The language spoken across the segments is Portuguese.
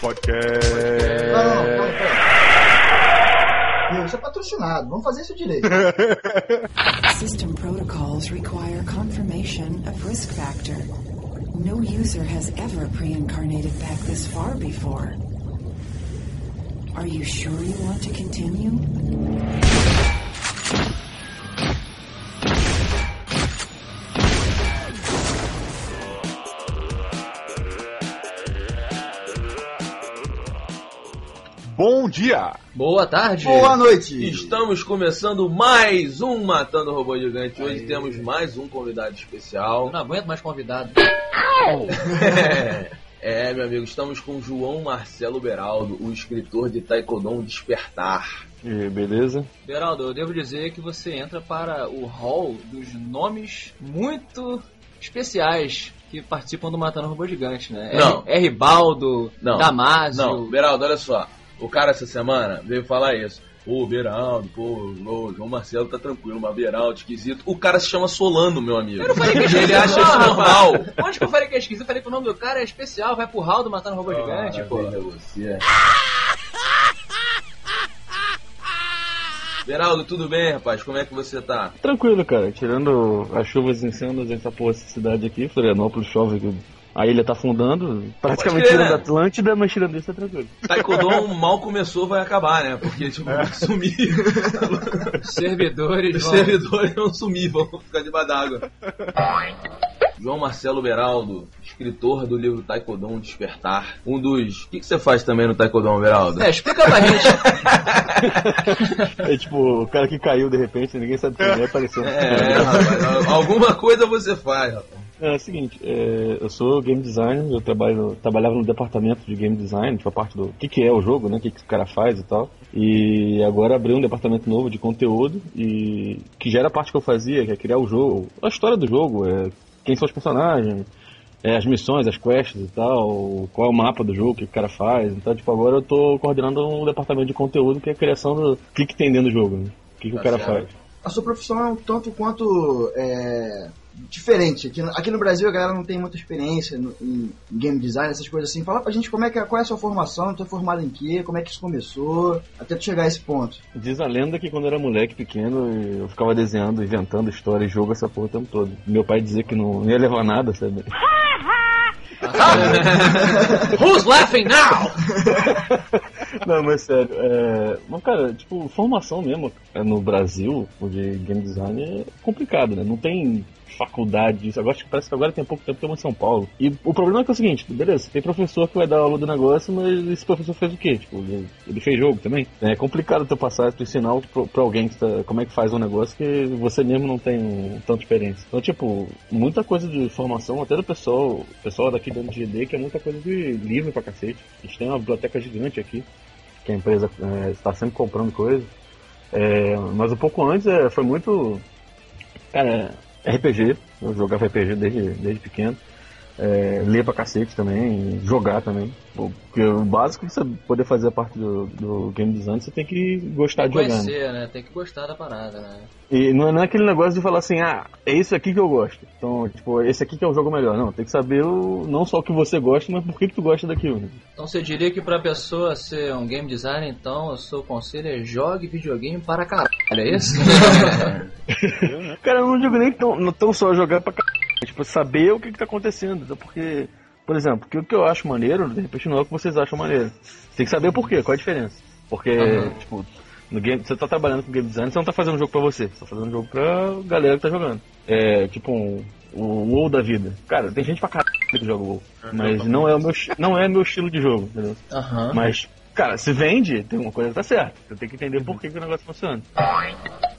Podcast. Não, não, não. Meu, isso é patrocinado. Vamos fazer isso direito. System protocols require confirmation of risk factor. No user has ever pre-incarnated back this far before. Are you sure you want to continue? Bom dia! Boa tarde. Boa noite. Estamos começando mais um Matando Robô Gigante. Hoje temos mais um convidado especial. Eu não aguento mais convidado. É, meu amigo, estamos com João Marcelo Beraldo, o escritor de Taekwondo Despertar. E beleza? Beraldo, eu devo dizer que você entra para o hall dos nomes muito especiais que participam do Matando Robô Gigante, né? Não. É Ribaldo, Não. Damásio. Não, Beraldo, olha só. O cara essa semana veio falar isso. Ô, Beraldo, pô, ô, João Marcelo tá tranquilo, mas Beraldo, esquisito. O cara se chama Solano, meu amigo. Eu não falei que é Ele esquisito, acha não, isso normal. Onde que eu falei que é esquisito? Eu falei que o nome do cara é especial, vai pro hall do Matando Robô Gigante, pô. Maravilha, você. Beraldo, tudo bem, rapaz? Como é que você tá? Tranquilo, cara. Tirando as chuvas insanas nessa porra dessa cidade aqui, Florianópolis chove, a ilha tá afundando. Praticamente crer, tirando né? a Atlântida, mas tirando isso é tranquilo. Taekwondo mal começou, vai acabar, né? Porque, tipo, vai sumir. Servidores Os vão... servidores vão sumir, vão ficar debaixo d'água. João Marcelo Beraldo, escritor do livro Taekwondo Despertar. Um dos. O que, que você faz também no Taekwondo, Beraldo? É, explica pra gente. É tipo, o cara que caiu de repente, ninguém sabe quem é, apareceu. É, rapaz, alguma coisa você faz, rapaz. É, é o seguinte, é, eu sou game designer, eu trabalho, trabalhava no departamento de game design, tipo a parte do que, que é o jogo, né, o que, que o cara faz e tal. E agora abri um departamento novo de conteúdo, e que já era a parte que eu fazia, que é criar o jogo, a história do jogo, é, quem são os personagens, é, as missões, as quests e tal, qual é o mapa do jogo, o que o cara faz. Então, tipo, agora eu tô coordenando um departamento de conteúdo que é a criação do o que, que tem dentro do jogo, né? O que, que Tá o cara certo. faz. A sua profissão é um tanto quanto é, diferente. Aqui, no- aqui no Brasil a galera não tem muita experiência no- em game design, essas coisas assim. Fala pra gente como é que é- qual é a sua formação, tu é formado em quê, como é que isso começou, até tu chegar a esse ponto. Diz a lenda que quando eu era moleque pequeno, eu ficava desenhando, inventando história e jogo essa porra o tempo todo. Meu pai dizia que não ia levar nada, sabe? Who's laughing now? Não, mas sério, é... Mas, cara, tipo, formação mesmo é, no Brasil, o de game design, é complicado, né? Não tem faculdade disso. Agora, acho que parece que agora tem pouco tempo que eu em São Paulo. E o problema é que é o seguinte, beleza, tem professor que vai dar aula do negócio, mas esse professor fez o quê? Tipo, ele, fez jogo também. É complicado tu passar, tu ensinar pro, pra alguém que tá, como é que faz um negócio que você mesmo não tem tanta experiência. Então, tipo, muita coisa de formação, até do pessoal, pessoal daqui do MGD, que é muita coisa de livro pra cacete. A gente tem uma biblioteca gigante aqui que a empresa é, está sempre comprando coisa. É, mas um pouco antes é, foi muito. Cara, RPG. Eu jogava RPG desde, desde pequeno. É, ler pra cacete também, jogar também. Porque o básico pra você poder fazer a parte do, do game design, você tem que gostar de jogar. né? Conhecer, né? Tem que gostar da parada, né? E não é, não é aquele negócio de falar assim, ah, é isso aqui que eu gosto. Então, tipo, esse aqui que é o jogo melhor. Não, tem que saber o, não só o que você gosta, mas por que, que tu gosta daquilo. né? Então você diria que pra pessoa ser um game designer, então o seu conselho é jogue videogame para caralho, é isso? Cara, eu não digo nem tão, não tão só jogar pra caralho, tipo, saber o que, que tá acontecendo. Porque, por exemplo, o que eu acho maneiro, de repente não é o que vocês acham maneiro. Você tem que saber por quê, qual é a diferença. Porque, Aham. tipo, no game, você tá trabalhando com game design, você não tá fazendo um jogo pra você, você tá fazendo um jogo pra galera que tá jogando. É, tipo, um, o WoW da vida. Cara, tem gente pra caralho que joga WoW, mas não é o meu, não é meu estilo de jogo, entendeu? Aham. Mas, cara, se vende, tem uma coisa que tá certa. Você tem que entender por que, que o negócio funciona.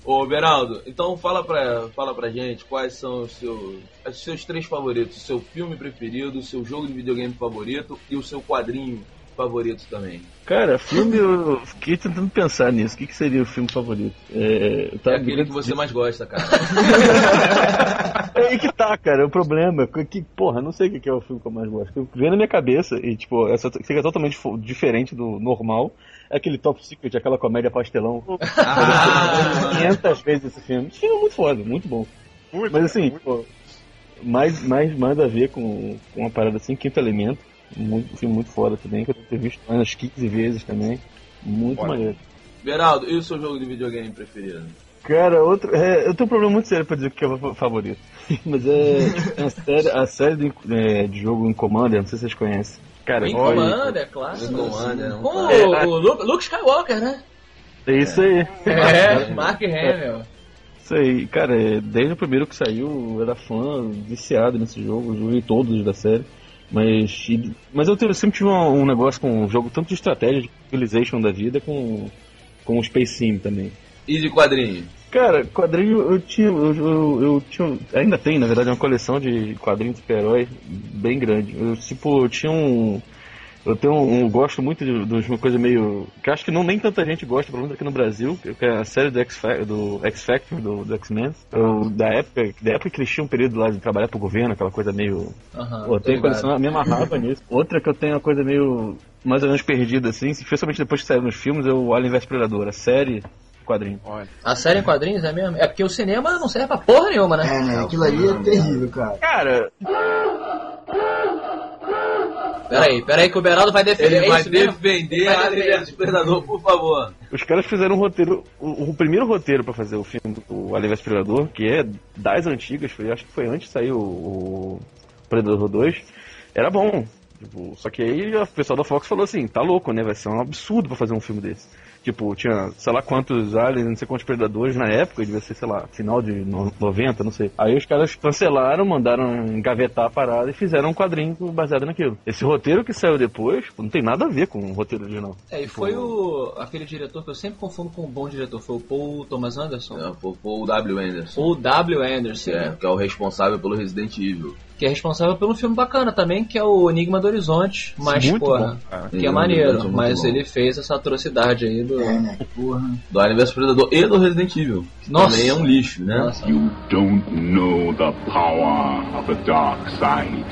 Ô, Beraldo, então fala pra, fala pra gente quais são os seus, os seus três favoritos. O seu filme preferido, o seu jogo de videogame favorito e o seu quadrinho favorito também. Cara, filme, eu fiquei tentando pensar nisso. O que, que seria o filme favorito? É, eu É aquele que você mais gosta, cara. É aí que tá, cara. O problema é que, porra, não sei o que é o filme que eu mais gosto. Eu vem na minha cabeça e, tipo, essa fica totalmente diferente do normal. É aquele Top Secret, aquela comédia pastelão. Ah, 500 vezes esse filme. Esse filme é muito foda, muito bom. Muito, Mas assim, muito. pô, mais, mais, mais a ver com, com uma parada assim, quinto elemento. Muito, um filme muito foda também, que eu tenho visto umas 15 vezes também. Muito Olha. maneiro. Beraldo, e o seu jogo de videogame preferido? Cara, outro. é, eu tenho um problema muito sério pra dizer o que é o favorito. Mas é, é a série, a série de, é, de jogo em Commander, não sei se vocês conhecem. Cara, Wing olha, Commander, claro. Wing Commander, é Com o, cara. o Luke, Luke Skywalker, né? é isso aí. É, Mark Hamill. Isso aí, cara, é, desde o primeiro que saiu, eu era fã, viciado nesse jogo, joguei todos da série. Mas, mas eu, sempre tive um, um negócio com um jogo tanto de estratégia, de civilization da vida, com, com o Space Sim também. E de quadrinho? Cara, quadrinho eu tinha. Eu, eu, eu tinha. Ainda tem, na verdade, uma coleção de quadrinhos de super-herói bem grande. Eu, tipo, eu tinha um. Eu tenho um, eu gosto muito de, de uma coisa meio. que acho que não nem tanta gente gosta, pelo menos aqui no Brasil, que é a série do X-Factor, do, X -Factor, do, do X-Men. Da época, da época que eles tinham um período lá de trabalhar pro governo, aquela coisa meio. Pô, tô tem coleção, me amarrava nisso. Outra que eu tenho uma coisa meio. mais ou menos perdida, assim, especialmente depois que saiu nos filmes, é o Alien vs Predador, a série quadrinho. Olha. A série em quadrinhos é mesmo? É porque o cinema não serve pra porra nenhuma, né? É, né? Aquilo ali é terrível, cara. Cara, Peraí, peraí que o Beraldo vai defender Ele vai isso defender Vai a defender. vs Predador, por favor. Os caras fizeram um roteiro, o, o primeiro roteiro pra fazer o filme do Alien vs Predador, que é das antigas, foi, acho que foi antes de sair o, o Predador 2, era bom. Tipo, só que aí o pessoal da Fox falou assim, tá louco, né? Vai ser um absurdo pra fazer um filme desse. Tipo, tinha, sei lá quantos aliens, não sei quantos predadores na época, devia ser, sei lá, final de no- 90, não sei. Aí os caras cancelaram, mandaram engavetar a parada e fizeram um quadrinho baseado naquilo. Esse roteiro que saiu depois, pô, não tem nada a ver com o roteiro original. É, e foi o aquele diretor que eu sempre confundo com um bom diretor, foi o Paul Thomas Anderson. É, o W. Anderson. Ou W. Anderson, É, que é o responsável pelo Resident Evil. Que é responsável pelo filme bacana também, que é o Enigma do Horizonte. Mas, Muito porra, bom, que é maneiro. É muito Mas bom. ele fez essa atrocidade aí do. É, né? Porra. Do Alien vs Predador e do Resident Evil. Que Nossa. também é um lixo, né? Nossa. You don't know the power of the dark side.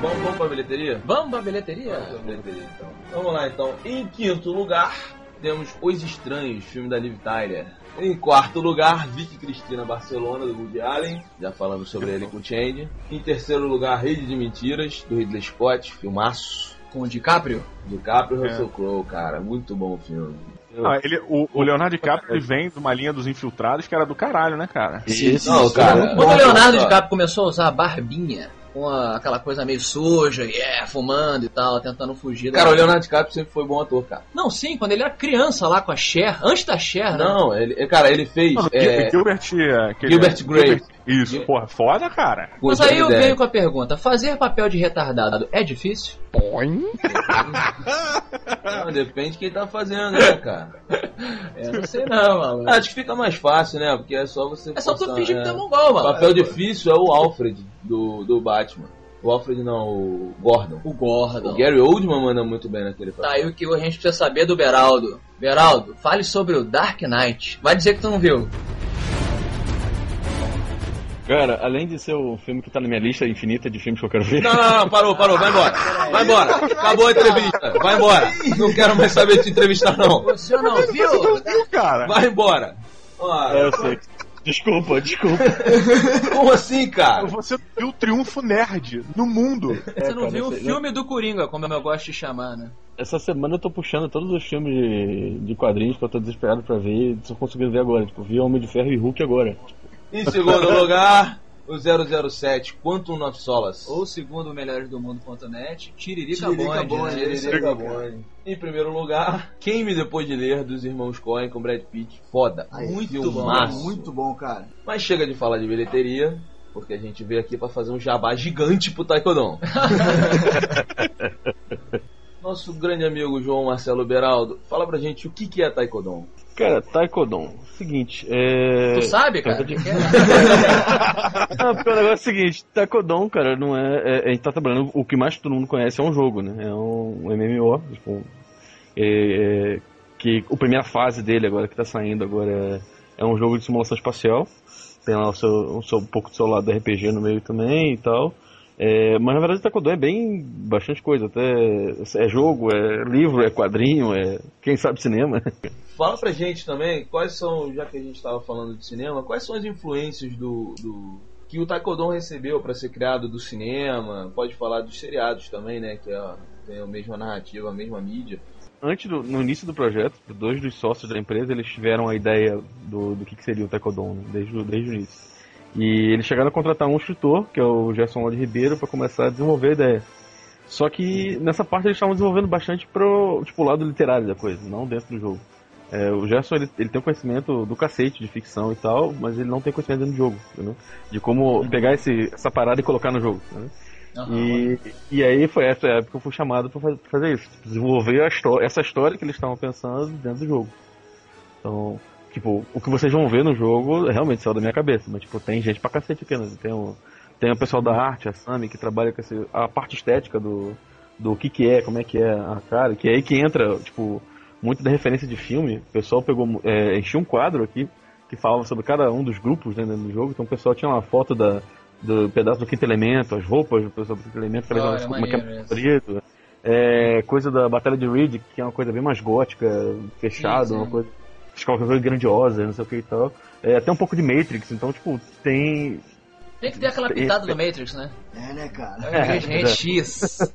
Vamos, vamos pra bilheteria? Vamos pra bilheteria? Vamos pra bilheteria, então. Vamos lá, então. Em quinto lugar, temos Os Estranhos, filme da Liv Tyler. Em quarto lugar, Vicky Cristina Barcelona, do Woody Allen. Já falamos sobre ele com o Change. Em terceiro lugar, Rede de Mentiras, do Ridley Scott, filmaço. Com o DiCaprio? DiCaprio e É. Russell Crowe, cara. Muito bom o filme. Ah, ele, o, o Leonardo DiCaprio ele vem de uma linha dos infiltrados que era do caralho, né, cara? Isso, Não, cara. Quando o Leonardo DiCaprio começou a usar a barbinha, com a- aquela coisa meio suja, e é, fumando e tal, tentando fugir da... Cara, o Leonardo DiCaprio sempre foi bom ator, cara. Não, sim, quando ele era criança lá com a Cher, antes da Cher, né? Não, ele, cara, ele fez. Mano, é, Gilbert, é, aquele- Gilbert Grape. Isso, porra, foda, cara. Mas aí eu Depp. venho com a pergunta, fazer papel de retardado é difícil? Não, depende de quem tá fazendo, né, cara? Eu não sei não, mano. Acho que fica mais fácil, né? Porque é só você. É só tu forçar, fingir é. que tá mongol, O mano. papel difícil é o Alfred do, do Batman. O Alfred não, o Gordon. O Gordon. O Gary Oldman manda muito bem naquele papel. Tá aí o que a gente precisa saber do Beraldo. Beraldo, fale sobre o Dark Knight. Vai dizer que tu não viu. Cara, além de ser o filme que tá na minha lista infinita de filmes que eu quero ver. Não, não, não, parou, parou, vai embora. Vai embora. Acabou a entrevista. Vai embora. Não quero mais saber de te entrevistar, não. Você não viu? Viu, cara? Vai embora. É, eu sei. Desculpa, desculpa. como assim, cara? Você viu o Triunfo Nerd no mundo. Você não cara, viu o filme do Coringa, como eu gosto de chamar, né? Essa semana eu tô puxando todos os filmes de, de quadrinhos que eu tô desesperado pra ver e tô conseguindo ver agora. Tipo, vi Homem de Ferro e Hulk agora. Em segundo lugar, o 007, Quantum of Solace. Ou segundo o Melhores do Mundo.net, Tiririca, Tiririca Bond, né? Tiririca Bond. Em primeiro lugar, Quem Me Depois de Ler, dos irmãos Coen com Brad Pitt. Foda. Aí, muito filmaço. Muito bom, cara. Mas chega de falar de bilheteria, porque a gente veio aqui pra fazer um jabá gigante pro Taekwondo. Nosso grande amigo João Marcelo Beraldo, fala pra gente o que, que é Taekwondo. Cara, Taekwondo, seguinte, é. Tu sabe, cara? De- é? Porque o negócio é o seguinte, Taekwondo, cara, não é, é- A gente tá trabalhando. O que mais todo mundo conhece é um jogo, né? É um MMO, tipo. é- é- que a primeira fase dele agora, que tá saindo agora, é, é um jogo de simulação espacial. Tem lá o seu, o seu, um pouco do seu lado RPG no meio também e tal. É, mas na verdade o Taekwondo é bem bastante coisa, até é jogo, é livro, é quadrinho, é quem sabe cinema. Fala pra gente também quais são, já que a gente estava falando de cinema, quais são as influências do, do que o Taekwondo recebeu para ser criado do cinema? Pode falar dos seriados também, né? Que é, tem a mesma narrativa, a mesma mídia. Antes do, no início do projeto, dois dos sócios da empresa eles tiveram a ideia do, do que, que seria o Taekwondo né, desde, desde o início. E eles chegaram a contratar um escritor, que é o Gerson Lodi Ribeiro, para começar a desenvolver a ideia. Só que nessa parte eles estavam desenvolvendo bastante pro tipo, lado literário da coisa, não dentro do jogo. É, o Gerson ele, ele tem um conhecimento do cacete de ficção e tal, mas ele não tem conhecimento dentro do jogo, entendeu? de como uhum. pegar esse, essa parada e colocar no jogo. Né? Uhum. E, e aí foi essa época que eu fui chamado para fazer isso, desenvolver a história, essa história que eles estavam pensando dentro do jogo. Então, Tipo, o que vocês vão ver no jogo realmente saiu da minha cabeça, mas tipo, tem gente pra cacete aqui, né? Tem o, tem o pessoal da arte, a Sami, que trabalha com esse, a parte estética do, do que que é, como é que é a cara, que é aí que entra, tipo, muito da referência de filme. O pessoal pegou, é, encheu um quadro aqui que falava sobre cada um dos grupos né, do jogo, então o pessoal tinha uma foto da, do pedaço do quinto elemento, as roupas do pessoal do quinto elemento, oh, é como é que é preto. É, coisa da Batalha de Reed, que é uma coisa bem mais gótica, fechada, uma coisa qualquer coisa grandiosa, não sei o que e tal. É, até um pouco de Matrix, então, tipo, tem. Tem que ter aquela pitada do Matrix, né? É, né, cara? É, é, é. X.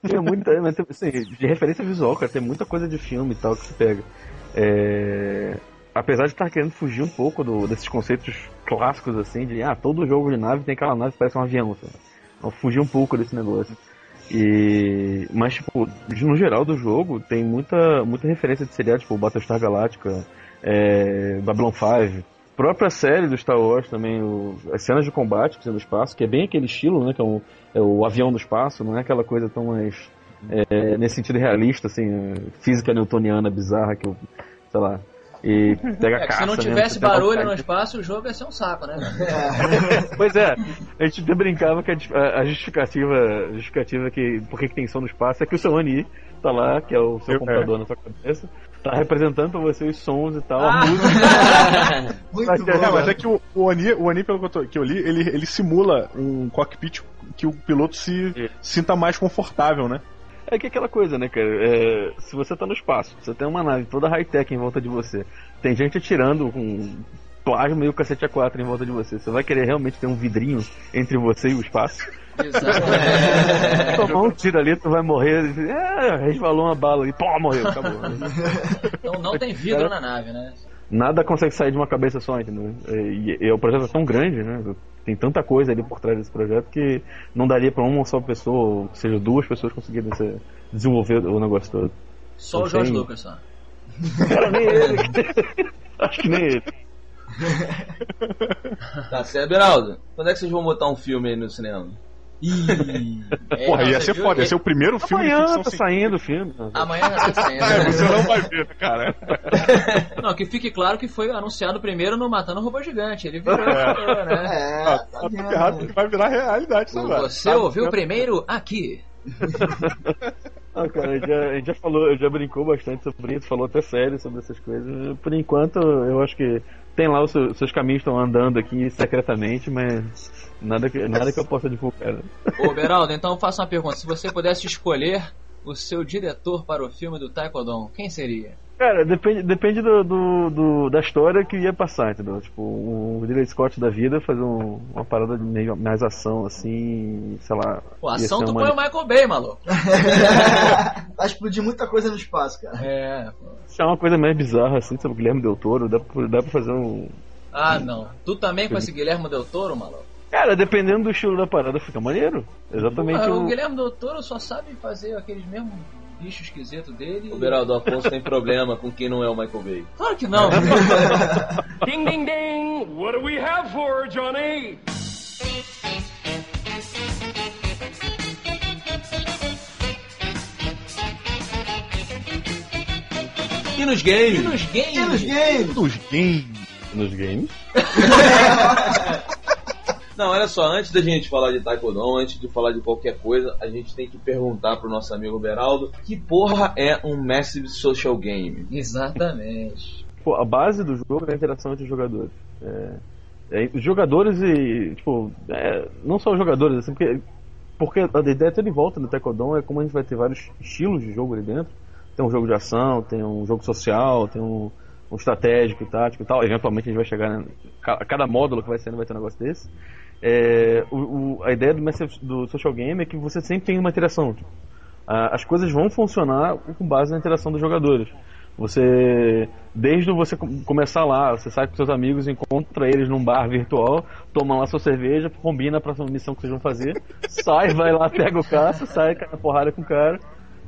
Tem muita, assim, de referência visual, cara, tem muita coisa de filme e tal que se pega. É... Apesar de estar querendo fugir um pouco do, desses conceitos clássicos, assim, de ah, todo jogo de nave tem aquela nave que parece um avião, sabe? Então, fugir um pouco desse negócio. E, mas, tipo, no geral do jogo tem muita, muita referência de seriado, tipo Battlestar Galactica, é, Babylon 5, própria série do Star Wars também, o, as cenas de combate que espaço, que é bem aquele estilo, né? Que é, um, é o avião do espaço, não é aquela coisa tão mais. É, nesse sentido realista, assim, física newtoniana bizarra que eu, sei lá, e pega é, caça, se não tivesse né? barulho no espaço, o jogo ia ser um saco, né? É. pois é, a gente até brincava que a, justificativa, a justificativa que por que tem som no espaço é que o seu Oni tá lá, que é o seu eu, computador é. na sua cabeça, tá representando pra você os sons e tal, ah. a música. Muito é, mas é que o, o, Oni, o Oni, pelo que eu, tô, que eu li, ele, ele simula um cockpit que o piloto se sinta mais confortável, né? É que é aquela coisa, né, cara? É, se você tá no espaço, você tem uma nave toda high-tech em volta de você, tem gente atirando com plasma e o cacete A4 em volta de você, você vai querer realmente ter um vidrinho entre você e o espaço? Exatamente. Tomar um tiro ali, tu vai morrer. É, resvalou uma bala e pô, morreu, acabou. Então não tem vidro na nave, né? Nada consegue sair de uma cabeça só, entendeu? E, e, e o projeto é tão grande, né? Tem tanta coisa ali por trás desse projeto que não daria para uma só pessoa, ou seja, duas pessoas conseguirem desenvolver o negócio todo. Só então, o Jorge tem... Lucas, só. Cara, nem ele. Acho que nem ele. tá certo, Beraldo. Quando é que vocês vão botar um filme aí no cinema? Ih, é, Porra, ia ser foda, ia ser o primeiro filme Amanhã de ficção tá saindo o filme. Amanhã tá saindo. é, você não vai ver, cara. Não, que fique claro que foi anunciado primeiro no Matando o Robô Gigante. Ele virou, é. né? É, ah, tá, tá errado que vai virar realidade, né, Você ouviu primeiro aqui. Ah, cara, a gente, já, a gente já falou, já brincou bastante sobre isso, falou até sério sobre essas coisas. Por enquanto, eu acho que tem lá os seus, caminhos estão andando aqui secretamente, mas Nada que, nada que eu possa divulgar. Ô, Beraldo, então eu faço uma pergunta. Se você pudesse escolher o seu diretor para o filme do Taekwondo, quem seria? Cara, depende, depende do, do, do, da história que ia passar, entendeu? Tipo, o Ridley Scott da vida fazer um, uma parada de meio, mais ação, assim, sei lá. Pô, ação tu uma... põe o Michael Bay, maluco. Vai explodir muita coisa no espaço, cara. É. Se é uma coisa mais bizarra, assim, sabe, o Guilherme Del Toro, dá pra, dá pra fazer um... Ah, não. Tu também com esse Guilherme Del Toro, maluco? Cara, dependendo do estilo da parada, fica maneiro. Exatamente. o... o Guilherme Doutor só sabe fazer aqueles mesmos bichos esquisitos dele. O Beraldo Afonso tem problema com quem não é o Michael Bay. Claro que não. ding, ding, ding! What do we have for Johnny? E nos games? E nos games? E nos games? Nos games? Nos games? Não, olha só, antes da gente falar de Taekwondo, antes de falar de qualquer coisa, a gente tem que perguntar pro nosso amigo Beraldo que porra é um Massive Social Game? Exatamente. Pô, a base do jogo é a interação entre os jogadores. É, É, os jogadores e, tipo, é, não só os jogadores, assim, porque, porque a ideia toda em volta do Taekwondo é como a gente vai ter vários estilos de jogo ali dentro. Tem um jogo de ação, tem um jogo social, tem um, um estratégico e tático e tal. Eventualmente a gente vai chegar, né, ca- cada módulo que vai sendo vai ter um negócio desse. É, o, o- a ideia do, do social game é que você sempre tem uma interação. Tipo, a- as coisas vão funcionar com base na interação dos jogadores. Você, desde você com- começar lá, você sai com seus amigos, encontra eles num bar virtual, toma lá sua cerveja, combina a próxima missão que vocês vão fazer, sai, vai lá, pega o caça, sai, cai na porrada com o cara.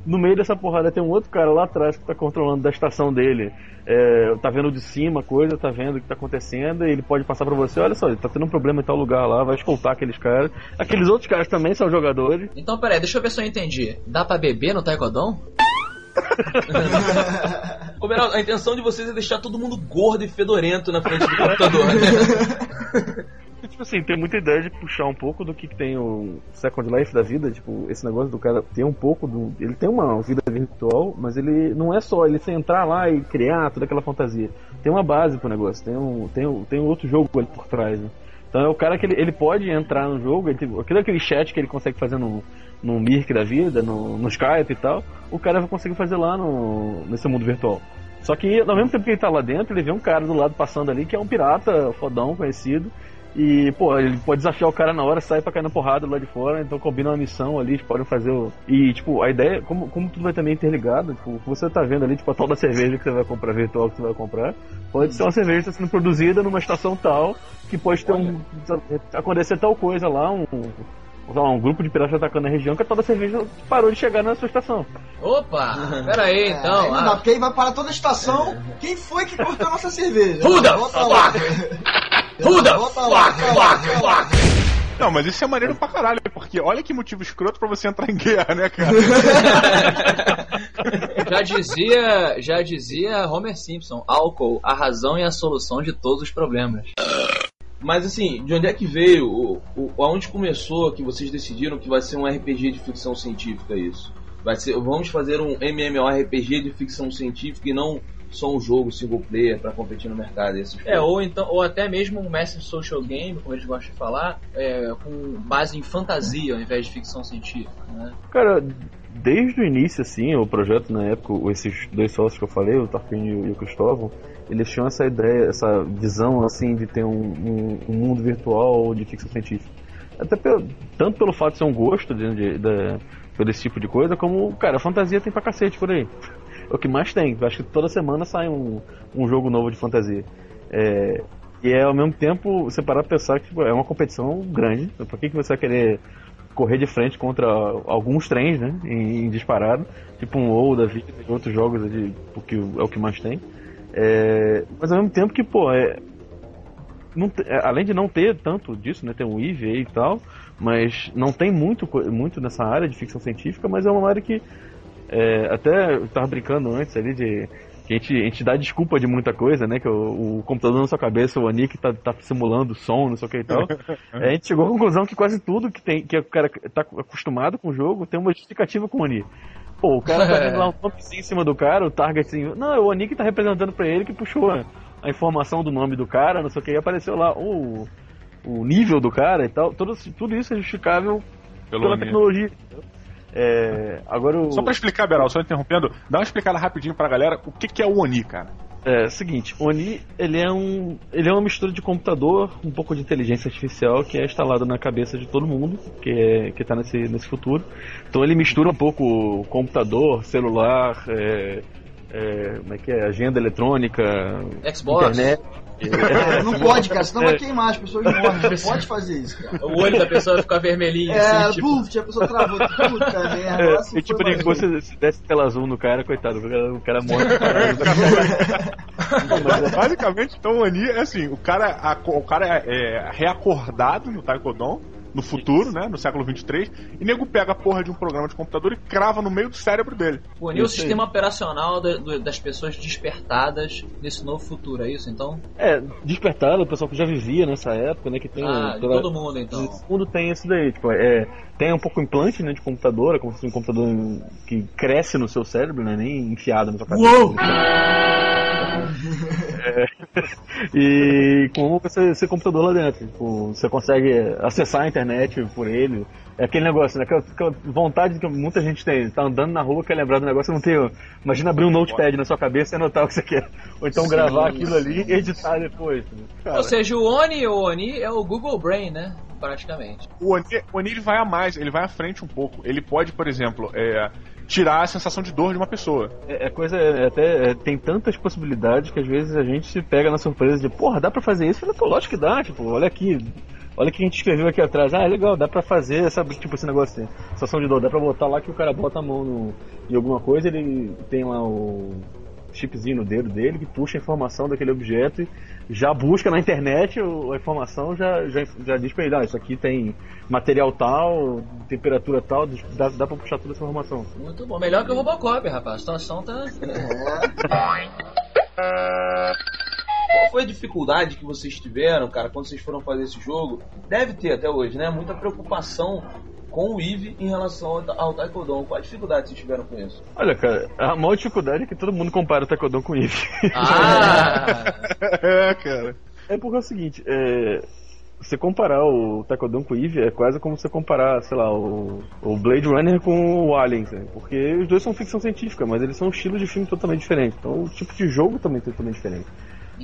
No meio dessa porrada tem um outro cara lá atrás que tá controlando da estação dele. É, tá vendo de cima a coisa, tá vendo o que tá acontecendo, e ele pode passar pra você, olha só, ele tá tendo um problema em tal lugar lá, vai escoltar aqueles caras. Aqueles outros caras também são jogadores. Então, peraí, deixa eu ver se eu entendi. Dá pra beber no Taekwondo? Ô, Beraldo, a intenção de vocês é deixar todo mundo gordo e fedorento na frente do computador. né? Tipo assim, tem muita ideia de puxar um pouco do que tem o Second Life da vida, tipo, esse negócio do cara ter um pouco do. Ele tem uma vida virtual, mas ele não é só ele se entrar lá e criar toda aquela fantasia. Tem uma base pro negócio, tem um, tem um, tem um outro jogo ali por trás, né? Então é o cara que ele, ele pode entrar no jogo, ele, aquele, aquele chat que ele consegue fazer no, no Mirk da vida, no, no Skype e tal, o cara vai conseguir fazer lá no, nesse mundo virtual. Só que ao mesmo tempo que ele tá lá dentro, ele vê um cara do lado passando ali que é um pirata fodão, conhecido. E, pô, ele pode desafiar o cara na hora, sair pra cair na porrada lá de fora, então combina uma missão ali, eles podem fazer o. E, tipo, a ideia, como, como tudo vai também interligado, tipo, o que você tá vendo ali, tipo, a tal da cerveja que você vai comprar, virtual que você vai comprar, pode ser uma cerveja que está sendo produzida numa estação tal, que pode ter um. acontecer tal coisa lá, um. sei lá, um grupo de piratas atacando a região que a tal da cerveja parou de chegar na sua estação. Opa, peraí É, então. aí não ah. dá, porque aí vai parar toda a estação. Quem foi que cortou a nossa cerveja? Lá. Who the fuck, fuck, lá. Não, mas isso é maneiro pra caralho, porque olha que motivo escroto pra você entrar em guerra, né, cara? Já dizia, já dizia Homer Simpson, álcool, a razão e a solução de todos os problemas. Mas assim, de onde é que veio, o, o, aonde começou que vocês decidiram que vai ser um RPG de ficção científica isso? Vai ser, vamos fazer um MMORPG de ficção científica e não só um jogo single player pra competir no mercado. Esses É, ou então, ou até mesmo um Massive Social Game, como eles gostam de falar, é, com base em fantasia ao invés de ficção científica, né? Cara, desde o início, assim, o projeto na época, esses dois sócios que eu falei, o Tarquinho e o Cristóvão, eles tinham essa ideia, essa visão, assim, de ter um, um, um mundo virtual de ficção científica. Até pelo, tanto pelo fato de ser um gosto de, de, de, por esse tipo de coisa, como, cara, a fantasia tem pra cacete por aí. É o que mais tem. Acho que toda semana sai um, um jogo novo de fantasia. É, e é ao mesmo tempo, você parar pra pensar que tipo, é uma competição grande. Por que, que você vai querer correr de frente contra alguns trens, né? Em, em disparado, tipo um WoW da vida e outros jogos ali, porque é o que mais tem. É, mas ao mesmo tempo que, pô, é, não é, além de não ter tanto disso, né? Tem o aí e tal, mas não tem muito, muito nessa área de ficção científica, mas é uma área que é, até eu tava brincando antes ali de que a gente, a gente dá desculpa de muita coisa, né? Que o, o computador na sua cabeça, o Anik tá, tá simulando som, não sei o que e tal. É, a gente chegou à conclusão que quase tudo que tem que o cara tá acostumado com o jogo tem uma justificativa com o Oni. Pô, o cara tá vendo lá um nomezinho em cima do cara, o targetzinho. Não, é o Oni que tá representando pra ele que puxou a informação do nome do cara, não sei o que, e apareceu lá o, o nível do cara e tal. Tudo, tudo isso é justificável Pelo pela Oni. tecnologia. É, agora o. Só pra explicar, Beral, só interrompendo, dá uma explicada rapidinho pra galera o que, que é o Oni, cara. É, seguinte, o Oni, ele é um, ele é uma mistura de computador, um pouco de inteligência artificial que é instalado na cabeça de todo mundo que é, que tá nesse, nesse futuro. Então ele mistura um pouco computador, celular, é, é, como é que é, agenda eletrônica, Xbox. internet. É, não pode, cara, senão vai É. queimar, as pessoas morrem. Não pode fazer isso, cara. O olho da pessoa vai ficar vermelhinho, É, assim, tipo... puf, a pessoa travou. Puta merda. É, agora se e tipo, depois um. se, se desse tela azul no cara, coitado, o cara, o cara morre. Basicamente, então o Oni é assim, o cara, a- o cara é, é reacordado no Taekwondo, no futuro, né, no século 23, e nego pega a porra de um programa de computador e crava no meio do cérebro dele. Unir o aí. sistema operacional do- das pessoas despertadas nesse novo futuro, é isso então? É, despertado, o pessoal que já vivia nessa época, né, que tem... Ah, de toda- todo mundo então. Todo mundo tem isso daí, tipo, é, tem um pouco implante né, de computador, é como se fosse um computador que cresce no seu cérebro, né, nem enfiado na sua cabeça. Uou! É, e com você, esse computador lá dentro. Tipo, você consegue acessar a internet por ele. É aquele negócio, né? Aquela, aquela vontade que muita gente tem. Tá andando na rua, quer lembrar do negócio, não tem. Imagina abrir um notepad na sua cabeça e anotar o que você quer. Ou então Sim, gravar aquilo sim. ali e editar depois. né? Cara, Ou seja, o Oni ou Oni é o Google Brain, né? Praticamente. O Oni, o Oni ele vai a mais, ele vai à frente um pouco. Ele pode, por exemplo, é, tirar a sensação de dor de uma pessoa. É, é coisa, é até é, tem tantas possibilidades que às vezes a gente se pega na surpresa de, porra, dá pra fazer isso? Eu falei, pô, lógico que dá, tipo, olha aqui, olha o que a gente escreveu aqui atrás. Ah, é legal, dá pra fazer, sabe, tipo esse negócio assim, sensação de dor, dá pra botar lá que o cara bota a mão no, em alguma coisa, ele tem lá o chipzinho no dedo dele que puxa a informação daquele objeto e já busca na internet a informação, já, já, já diz pra ele, ah, isso aqui tem material tal, temperatura tal, dá, dá pra puxar toda essa informação. Muito bom. Melhor que o Robocop, rapaz. A situação tá. Qual foi a dificuldade que vocês tiveram, cara, quando vocês foram fazer esse jogo? Deve ter até hoje, né? Muita preocupação com o Eve em relação ao, ao Taekwondo. Qual a dificuldade vocês tiveram com isso? Olha, cara, a maior dificuldade é que todo mundo compara o Taekwondo com o Eve. Ah! é, cara. É porque é o seguinte, é, você comparar o Taekwondo com o Eve é quase como você comparar, sei lá, o, o Blade Runner com o Alien, né? porque os dois são ficção científica, mas eles são estilos de filme totalmente diferentes. Então o tipo de jogo também é totalmente diferente.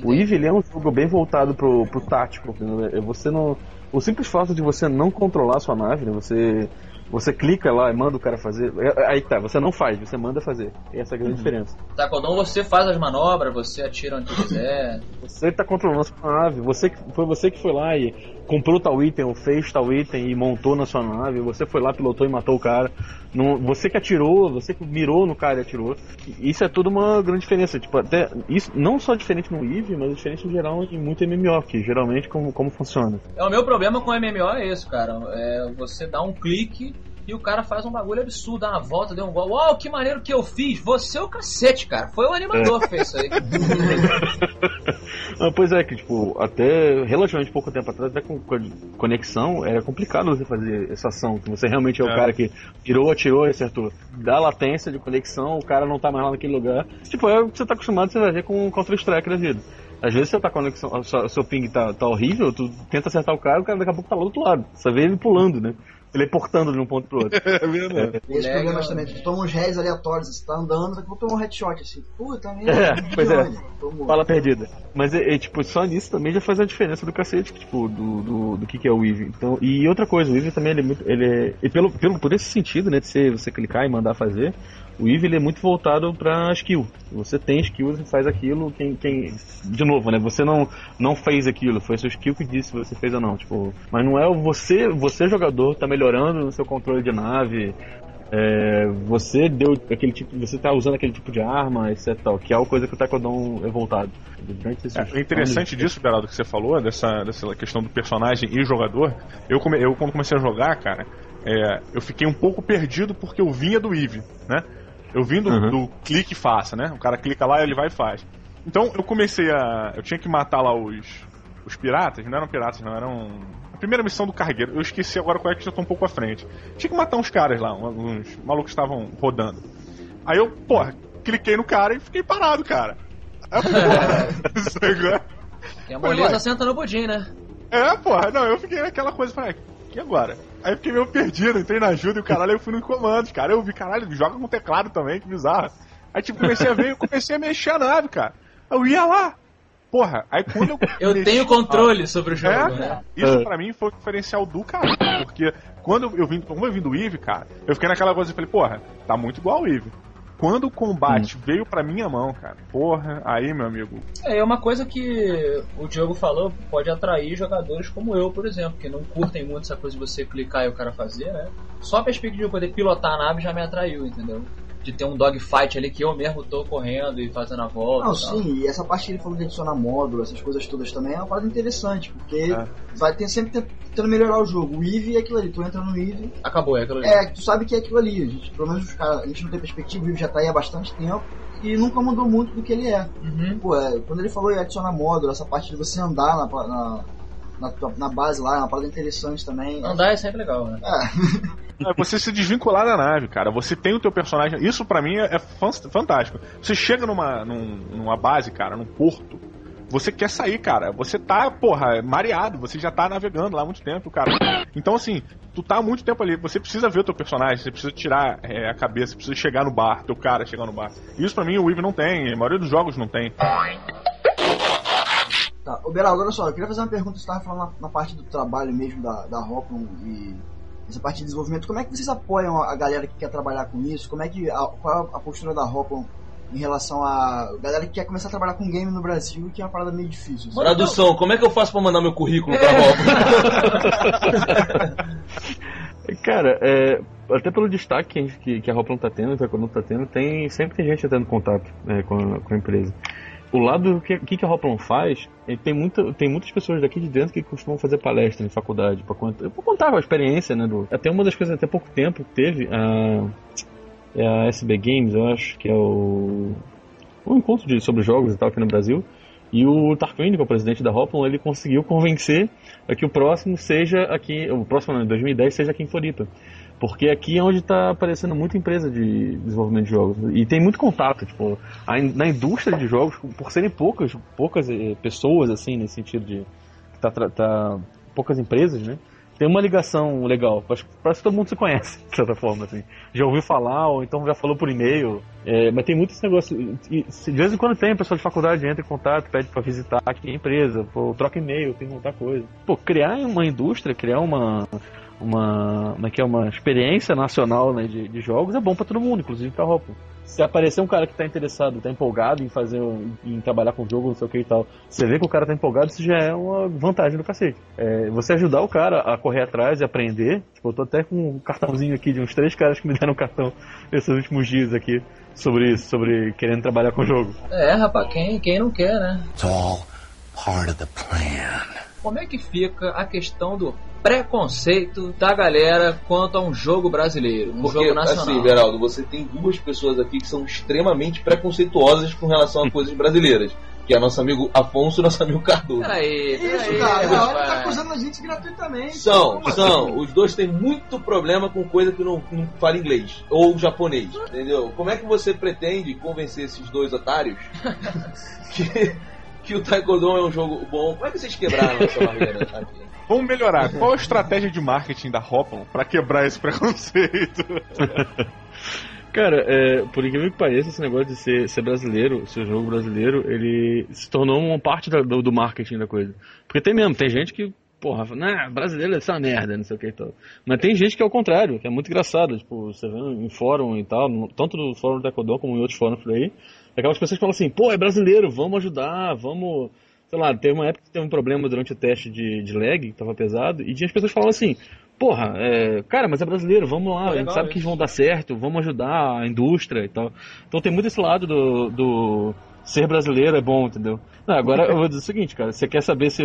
O Eve ele é um jogo bem voltado pro, pro tático. entendeu? É Você não, o simples fato de você não controlar a sua nave, né? você você clica lá e manda o cara fazer. é- Aí tá, você não faz, você manda fazer. Essa é a grande diferença. Taekwondo você faz as manobras, você atira onde quiser. Você tá controlando a sua nave, você, que- foi você que foi lá e comprou tal item, ou fez tal item e montou na sua nave, você foi lá, pilotou e matou o cara. Não, você que atirou, você que mirou no cara e atirou. Isso é tudo uma grande diferença. Tipo, até, isso não só diferente no EVE, mas diferente em geral em muito MMO, que geralmente como, como funciona. É, o meu problema com MMO é esse, cara. É você dá um clique e o cara faz um bagulho absurdo, dá uma volta, deu um gol. Uau, que maneiro que eu fiz! Você é o cacete, cara. Foi o animador que fez isso aí. Ah, pois é, que tipo, até relativamente pouco tempo atrás, até com, conexão, era complicado você fazer essa ação, que você realmente é o É. cara que tirou, atirou e acertou. Dá latência de conexão, o cara não tá mais lá naquele lugar. Tipo, é o que você tá acostumado, você vai ver com Counter-Strike da vida. Às vezes você tá com a conexão, o seu- o seu ping tá, tá horrível, tu tenta acertar o cara, o cara daqui a pouco tá lá do outro lado. Você vê ele pulando, né? Teleportando de um ponto pro outro. É verdade. E esses Legal. problemas também, tu toma uns réis aleatórios, você tá andando, daqui a pouco toma um headshot assim. Puta merda. É, de pois é. Fala perdida. Mas é, é, tipo, só nisso também já faz a diferença do cacete, tipo, do, do, do que, que é o Eevee. Então, e outra coisa, o Eevee também ele é muito. Ele é, e pelo, pelo, por esse sentido, né, de você, você clicar e mandar fazer, o Eevee ele é muito voltado pra skill. Você tem skill, você faz aquilo, quem. quem de novo, né? Você não, não fez aquilo, foi seu skill que disse se você fez ou não. Tipo, mas não é você, você jogador, tá melhorando no seu controle de nave. É, você deu aquele tipo, você tá usando aquele tipo de arma, etc. Tal, que é a coisa que o Taekwondo é voltado. É, o interessante disso, Beraldo, que você falou, dessa, dessa questão do personagem e jogador, eu, come- eu quando comecei a jogar, cara, é, eu fiquei um pouco perdido porque eu vinha do Eve, né? Eu vim do, Uhum. do clique e faça, né? O cara clica lá, ele vai e faz. Então eu comecei a. Eu tinha que matar lá os. Os piratas, não eram piratas, não, eram. A primeira missão do cargueiro, eu esqueci agora qual é que já tô um pouco à frente. Tinha que matar uns caras lá, uns malucos que estavam rodando. Aí eu, porra, cliquei no cara e fiquei parado, cara. Aí porra, sacou? E a Foi, moleza senta no pudim, né? É, porra, não, eu fiquei naquela coisa, falei, e agora? Aí eu fiquei meio perdido, entrei na ajuda e o caralho, eu fui no comandos, cara. Eu vi, caralho, joga com teclado também, que bizarro. Aí tipo, comecei a ver, eu comecei a mexer a nave, cara. Eu ia lá. Porra, aí quando eu. Eu mexi- tenho controle sobre o jogo, É, né? isso É. pra mim foi o diferencial do cara. Porque quando eu vim, como eu vim do Eve, cara, eu fiquei naquela coisa e falei, porra, tá muito igual o Eve. Quando o combate veio pra minha mão, cara, porra, aí, meu amigo, É, é uma coisa que o Diogo falou, pode atrair jogadores como eu, por exemplo, que não curtem muito essa coisa de você clicar e o cara fazer, né? Só a perspectiva de eu poder pilotar a nave já me atraiu, entendeu? De ter um dogfight ali que eu mesmo tô correndo e fazendo a volta. Não, e sim, e essa parte que ele falou de adicionar módulo, essas coisas todas também é uma parada interessante, porque É. vai ter sempre tent- tentando melhorar o jogo. O Eevee é aquilo ali, tu entra no Eevee, Acabou, é aquilo ali. é, tu sabe que é aquilo ali. A gente, pelo menos os caras, a gente não tem perspectiva, o Eevee já tá aí há bastante tempo e nunca mudou muito do que ele é. Uhum. Pô, é, quando ele falou em adicionar módulo, essa parte de você andar na, na, na, na base lá, é uma parada interessante também. Andar é sempre legal, né? É, É você se desvincular da nave, cara. Você tem o teu personagem. Isso pra mim é fan- fantástico. Você chega numa, num- numa base, cara, num porto. você quer sair, cara. Você tá, porra, mareado, você já tá navegando lá há muito tempo, cara. Então, assim, tu tá há muito tempo ali, você precisa ver o teu personagem, você precisa tirar é, a cabeça, precisa chegar no bar, teu cara chegar no bar. Isso pra mim o Eve não tem, a maioria dos jogos não tem. Tá, ô olha só, eu queria fazer uma pergunta, você estava falando na, na parte do trabalho mesmo da, da Hoplon e essa parte de desenvolvimento, como é que vocês apoiam a galera que quer trabalhar com isso? Como é que, a, qual é a postura da Hoplon em relação a galera que quer começar a trabalhar com game no Brasil, que é uma parada meio difícil. assim? Tradução, como é que eu faço pra mandar meu currículo pra Rob? Cara, é, até pelo destaque que, que, a Hoplon tá tendo, que a Econom tá tendo, tem, sempre tem gente tendo contato né, com, a, com a empresa. O lado que, que que a Hoplon faz, é, tem, muita, tem muitas pessoas daqui de dentro que costumam fazer palestra em faculdade, pra, contar- contar a experiência, né? Do, até uma das coisas, até pouco tempo, teve a, é a SB Games, eu acho, que é o, um encontro de, sobre jogos e tal aqui no Brasil. E o Tarquini, que é o presidente da Hoplon, ele conseguiu convencer a que o próximo seja aqui, o próximo ano, em 2010, seja aqui em Floripa. Porque aqui é onde está aparecendo muita empresa de desenvolvimento de jogos. E tem muito contato, tipo, na indústria de jogos, por serem poucas, poucas eh, pessoas, assim, nesse sentido de tá, tá- poucas empresas, né? Tem uma ligação legal. Parece, parece que todo mundo se conhece, de certa forma, assim. Já ouviu falar, ou então já falou por e-mail. É, mas tem muito esse negócio. E, de vez em quando tem, pessoa de faculdade entra em contato, pede pra visitar aqui a empresa, pô, troca e-mail, perguntar coisa. Pô, criar uma indústria, criar uma. Uma, como é que é, uma experiência nacional né, de, de jogos é bom pra todo mundo, inclusive pra roupa. Se aparecer um cara que tá interessado, tá empolgado em fazer, um- em trabalhar com jogo, não sei o que e tal, você vê que o cara tá empolgado, isso já é uma vantagem do cacete. É, você ajudar o cara a correr atrás e aprender, tipo, eu tô até com um cartãozinho aqui de uns três caras que me deram um cartão esses últimos dias aqui sobre isso, sobre querendo trabalhar com jogo. É, rapaz, quem, quem não quer, né? It's all part of the plan. Como é que fica a questão do preconceito da galera quanto a um jogo brasileiro, um Porque, jogo nacional? assim, Beraldo, você tem duas pessoas aqui que são extremamente preconceituosas com relação a coisas brasileiras. Que é nosso amigo Afonso e nosso amigo Cardoso. Peraí, Isso, peraí, cara, não, ele tá acusando a gente gratuitamente. São, Como são. assim? Os dois têm muito problema com coisa que não, não fala inglês. Ou japonês, entendeu? Como é que você pretende convencer esses dois otários que, que o Taekwondo é um jogo bom? Como é que vocês quebraram essa barreira aqui? Vamos melhorar. Qual a estratégia de marketing da Hoplon pra quebrar esse preconceito? Cara, é, por incrível que pareça, esse negócio de ser, ser brasileiro, ser jogo brasileiro, ele se tornou uma parte da- do, do marketing da coisa. Porque tem mesmo, tem gente que, porra, fala, nah, brasileiro é uma merda, não sei o que e tal. Mas tem gente que é o contrário, que é muito engraçado. Tipo, você vê em fórum e tal, no- tanto no fórum do Tecodon como em outros fóruns por aí, aquelas pessoas que falam assim, pô, é brasileiro, vamos ajudar, vamos. Sei lá, teve uma época que teve um problema durante o teste de, de lag, que tava pesado, e tinha as pessoas que falavam assim, porra, é, cara, mas é brasileiro, vamos lá, a gente sabe que vão dar certo, vamos ajudar a indústria e tal. Então tem muito esse lado do, do ser brasileiro é bom, entendeu? Não, agora eu vou dizer o seguinte, cara, você quer saber se,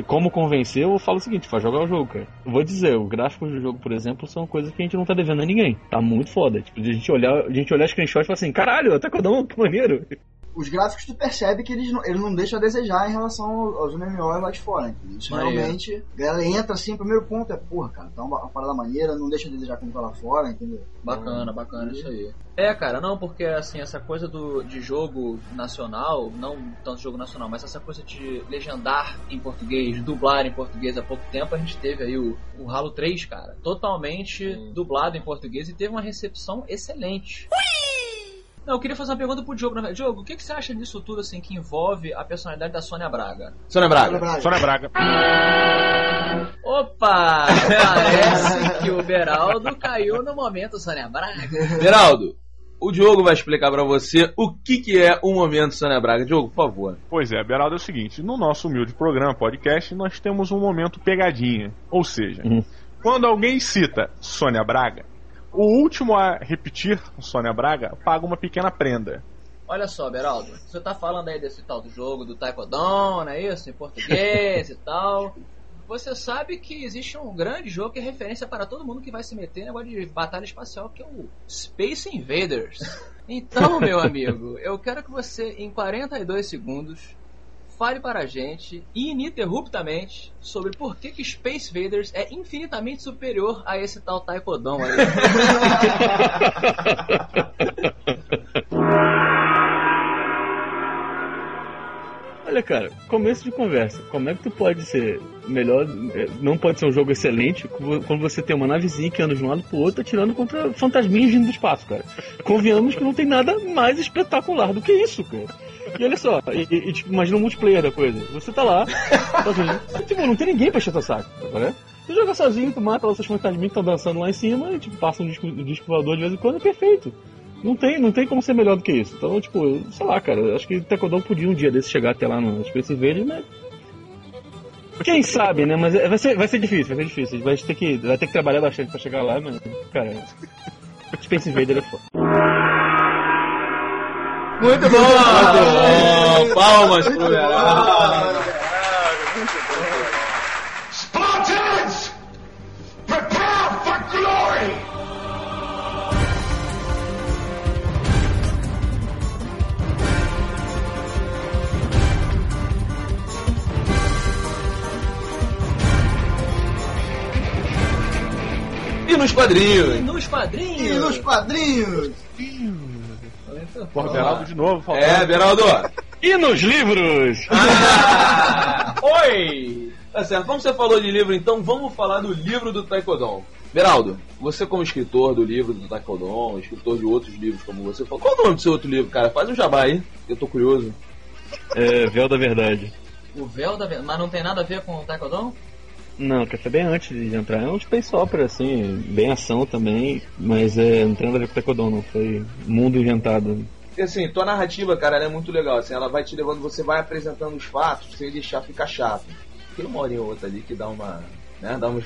como convencer, eu falo o seguinte, vai jogar o jogo, cara. Eu vou dizer, os gráficos do jogo, por exemplo, são coisas que a gente não tá devendo a ninguém. Tá muito foda. Tipo, a gente olhar, a gente olhar screenshot e falar assim, caralho, até Codão, que maneiro. Os gráficos tu percebe que eles não, eles não deixam a desejar em relação aos MMOs lá de fora. entendeu? Isso Maneiro. realmente, a galera entra assim, o primeiro ponto é, porra, cara, tá uma, uma parada maneira, não deixa a desejar como tá lá fora, entendeu? Bacana, bacana isso aí. É, cara, não, porque assim, essa coisa do, de jogo nacional, não tanto jogo nacional, mas essa coisa de legendar em português, dublar em português há pouco tempo, a gente teve aí o, o Halo 3, cara, totalmente dublado em português e teve uma recepção excelente. Não, eu queria fazer uma pergunta pro Diogo. né? Diogo, o que, que você acha disso tudo, assim, que envolve a personalidade da Sônia Braga? Sônia Braga. Braga. Sônia Braga. Opa! Parece que o Beraldo caiu no momento Sônia Braga. Beraldo, o Diogo vai explicar pra você o que, que é o momento Sônia Braga. Diogo, por favor. Pois é, Beraldo, é o seguinte: no nosso humilde programa, podcast, nós temos um momento pegadinha. Ou seja, Uhum. quando alguém cita Sônia Braga, o último a repetir Sônia Braga paga uma pequena prenda. Olha só, Beraldo, você tá falando aí desse tal do jogo do Taekwondo, não é isso? Em português e tal. Você sabe que existe um grande jogo que é referência para todo mundo que vai se meter em negócio de batalha espacial, que é o Space Invaders. Então, meu amigo, eu quero que você, em 42 segundos, fale para a gente, ininterruptamente, sobre por que, que Space Invaders é infinitamente superior a esse tal Taekwondo aí. Olha, cara, começo de conversa. Como é que tu pode ser melhor? é, Não pode ser um jogo excelente quando você tem uma navezinha que anda de um lado pro outro atirando contra fantasminhas vindo do espaço, cara. Convenhamos que não tem nada mais espetacular do que isso, cara. E olha só, e, e- tipo, imagina o multiplayer da coisa. Você tá lá, sozinho, e, tipo, não tem ninguém pra encher teu saco, né? Tu joga sozinho, tu mata lá seus fantasminhas que estão dançando lá em cima e tipo, passa um disco, um disco voador de vez em quando, é perfeito. Não tem, não tem como ser melhor do que isso. Então, tipo, sei lá, cara, acho que o Taekwondo podia um dia desse chegar até lá no Space Invaders, mas. Quem sabe, né? Mas é- vai ser, vai ser difícil, vai ser difícil. Vai ter que, vai ter que trabalhar bastante pra chegar lá, mas, cara. Space Invader é foda. Muito bom! Palmas pro. Spartans! Prepare for glory! E nos quadrinhos? Nos quadrinhos! E nos quadrinhos! Porra, Beraldo de novo, faltando. É, Beraldo. E nos livros? Oi! Tá certo, como você falou de livro, então vamos falar do livro do Taekwondo. Beraldo, você como escritor do livro do Taekwondo, escritor de outros livros como você falou, qual é o nome do seu outro livro, cara? Faz um jabá aí, eu tô curioso. É, Véu da Verdade. O véu da... Mas não tem nada a ver com o Taekwondo? Não, quer saber antes de entrar. É um space opera, assim, bem ação também, mas é, não tem nada a ver com não. Foi mundo inventado. Porque assim, tua narrativa, cara, é muito legal, assim, ela vai te levando, você vai apresentando os fatos sem deixar ficar chato. Tem uma horinha ou outra ali que dá uma. Né, uma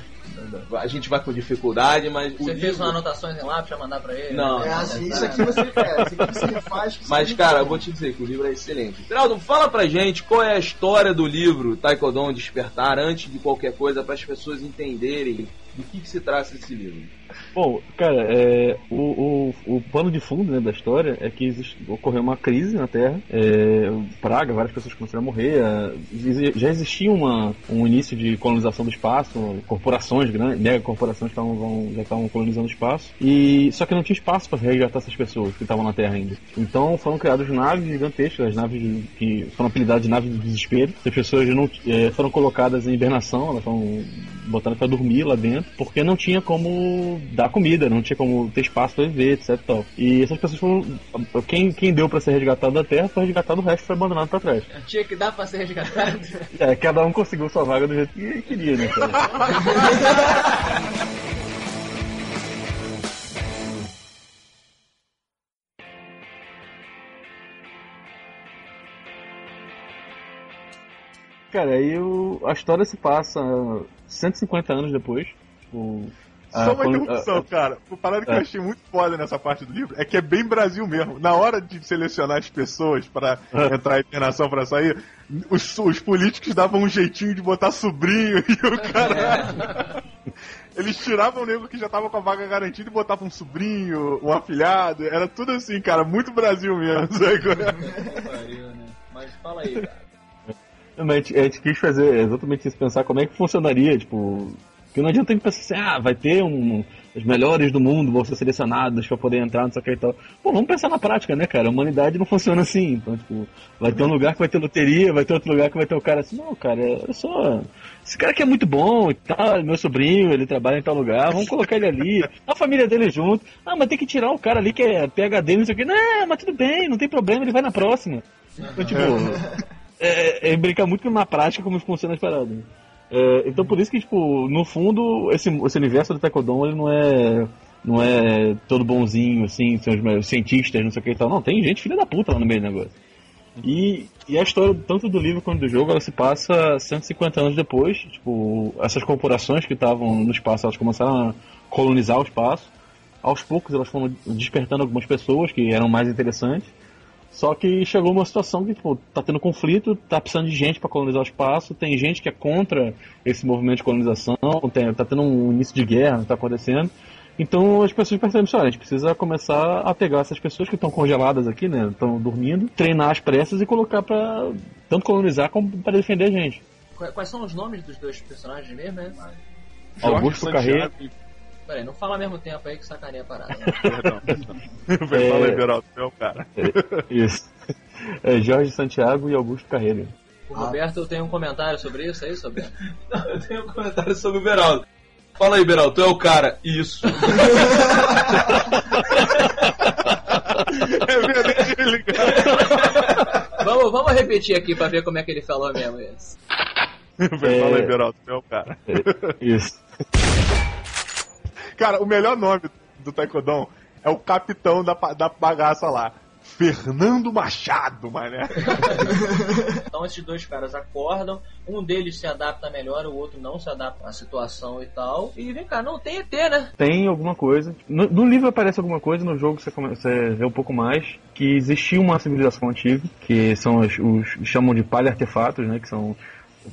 a gente vai com dificuldade, mas. Você fez livro- umas anotações em lápis pra mandar pra ele? Não. É assim, isso aqui você é, isso aqui você faz. que Mas, cara, eu vou te dizer que o livro é excelente. Geraldo, fala pra gente qual é a história do livro Taekwondo Despertar antes de qualquer coisa, para as pessoas entenderem do que, que se trata esse livro. Bom, cara, é, o, o, o pano de fundo né, da história é que existe- ocorreu uma crise na Terra, é, praga, várias pessoas começaram a morrer, é, já existia uma, um início de colonização do espaço, corporações grandes, mega corporações estavam, vão- já estavam colonizando o espaço, e só que não tinha espaço para resgatar essas pessoas que estavam na Terra ainda. Então foram criadas naves gigantescas, as naves de- que foram apelidadas de naves do desespero. Essas pessoas não, é, foram colocadas em hibernação, elas foram botadas para dormir lá dentro, porque não tinha como dar comida, não tinha como ter espaço para viver, etc. e tal. E essas pessoas foram. Quem, quem deu para ser resgatado da Terra foi resgatado, o resto foi abandonado para trás. Tinha que dar pra ser resgatado. É, cada um conseguiu sua vaga do jeito que queria, né, cara? Cara, aí o, a história se passa 150 anos depois. O, Só uma interrupção, a- cara. O parada que É. eu achei muito foda nessa parte do livro é que é bem Brasil mesmo. Na hora de selecionar as pessoas pra É. entrar em internação pra sair, os, os políticos davam um jeitinho de botar sobrinho e o cara. Eles tiravam o nego que já tava com a vaga garantida e botavam um sobrinho, um afilhado. Era tudo assim, cara. Muito Brasil mesmo. é? Pariu, né? Mas fala aí, cara. A gente, a gente quis fazer exatamente isso, pensar como é que funcionaria, tipo. Porque não adianta pensar assim, ah, vai ter um. Os melhores do mundo vão ser selecionados pra poder entrar, não sei o que e tal. Pô, vamos pensar na prática, né, cara? A humanidade não funciona assim. Então, tipo, vai ter um lugar que vai ter loteria, vai ter outro lugar que vai ter o cara assim, não, cara, olha só. Esse cara aqui é muito bom e tal, meu sobrinho, ele trabalha em tal lugar, vamos colocar ele ali, a família dele junto. Ah, mas tem que tirar o cara ali que é PHD, não sei o que. Não, mas tudo bem, não tem problema, ele vai na próxima. Então, tipo, é, é brincar muito na prática como funciona as paradas. É, então por isso que, tipo, no fundo, esse, esse universo do Taekwondo, ele não é. Não é todo bonzinho, assim, são os cientistas, não sei o que e tal. Não, tem gente filha da puta lá no meio do negócio. E, e a história, tanto do livro quanto do jogo, ela se passa 150 anos depois. Tipo, essas corporações que estavam no espaço, elas começaram a colonizar o espaço. Aos poucos elas foram despertando algumas pessoas que eram mais interessantes. Só que chegou uma situação que, tipo, tá tendo conflito, tá precisando de gente para colonizar o espaço, tem gente que é contra esse movimento de colonização, tem, tá tendo um início de guerra, tá acontecendo. Então as pessoas percebem assim, olha, a gente precisa começar a pegar essas pessoas que estão congeladas aqui, né, estão dormindo, treinar as pressas e colocar para tanto colonizar como para defender a gente. Qu- Quais são os nomes dos dois personagens mesmo, né? Augusto Carreiro. Santiago Peraí, não fala ao mesmo tempo aí que sacaneia a parada. né? Perdão, perdão. Vai, É. Fala aí, Beraldo, é o cara. Isso. É Jorge Santiago e Augusto Carreiro. O Roberto tem um comentário sobre isso, é isso, Roberto? Não, eu tenho um comentário sobre o Beraldo. Fala aí, Beraldo, tu é o cara. Isso. É verdade, ele vamos, vamos repetir aqui pra ver como é que ele falou mesmo isso. Fala aí, Beraldo, tu é o cara. Isso. Cara, o melhor nome do Taekwondo é o capitão da, da bagaça lá. Fernando Machado, mané. Então esses dois caras acordam, um deles se adapta melhor, o outro não se adapta à situação e tal. E vem cá, não tem ET, né? Tem alguma coisa. No, no livro aparece alguma coisa, no jogo você, come- você vê um pouco mais. Que existia uma civilização antiga, que são os, os chamam de palha-artefatos, né? Que são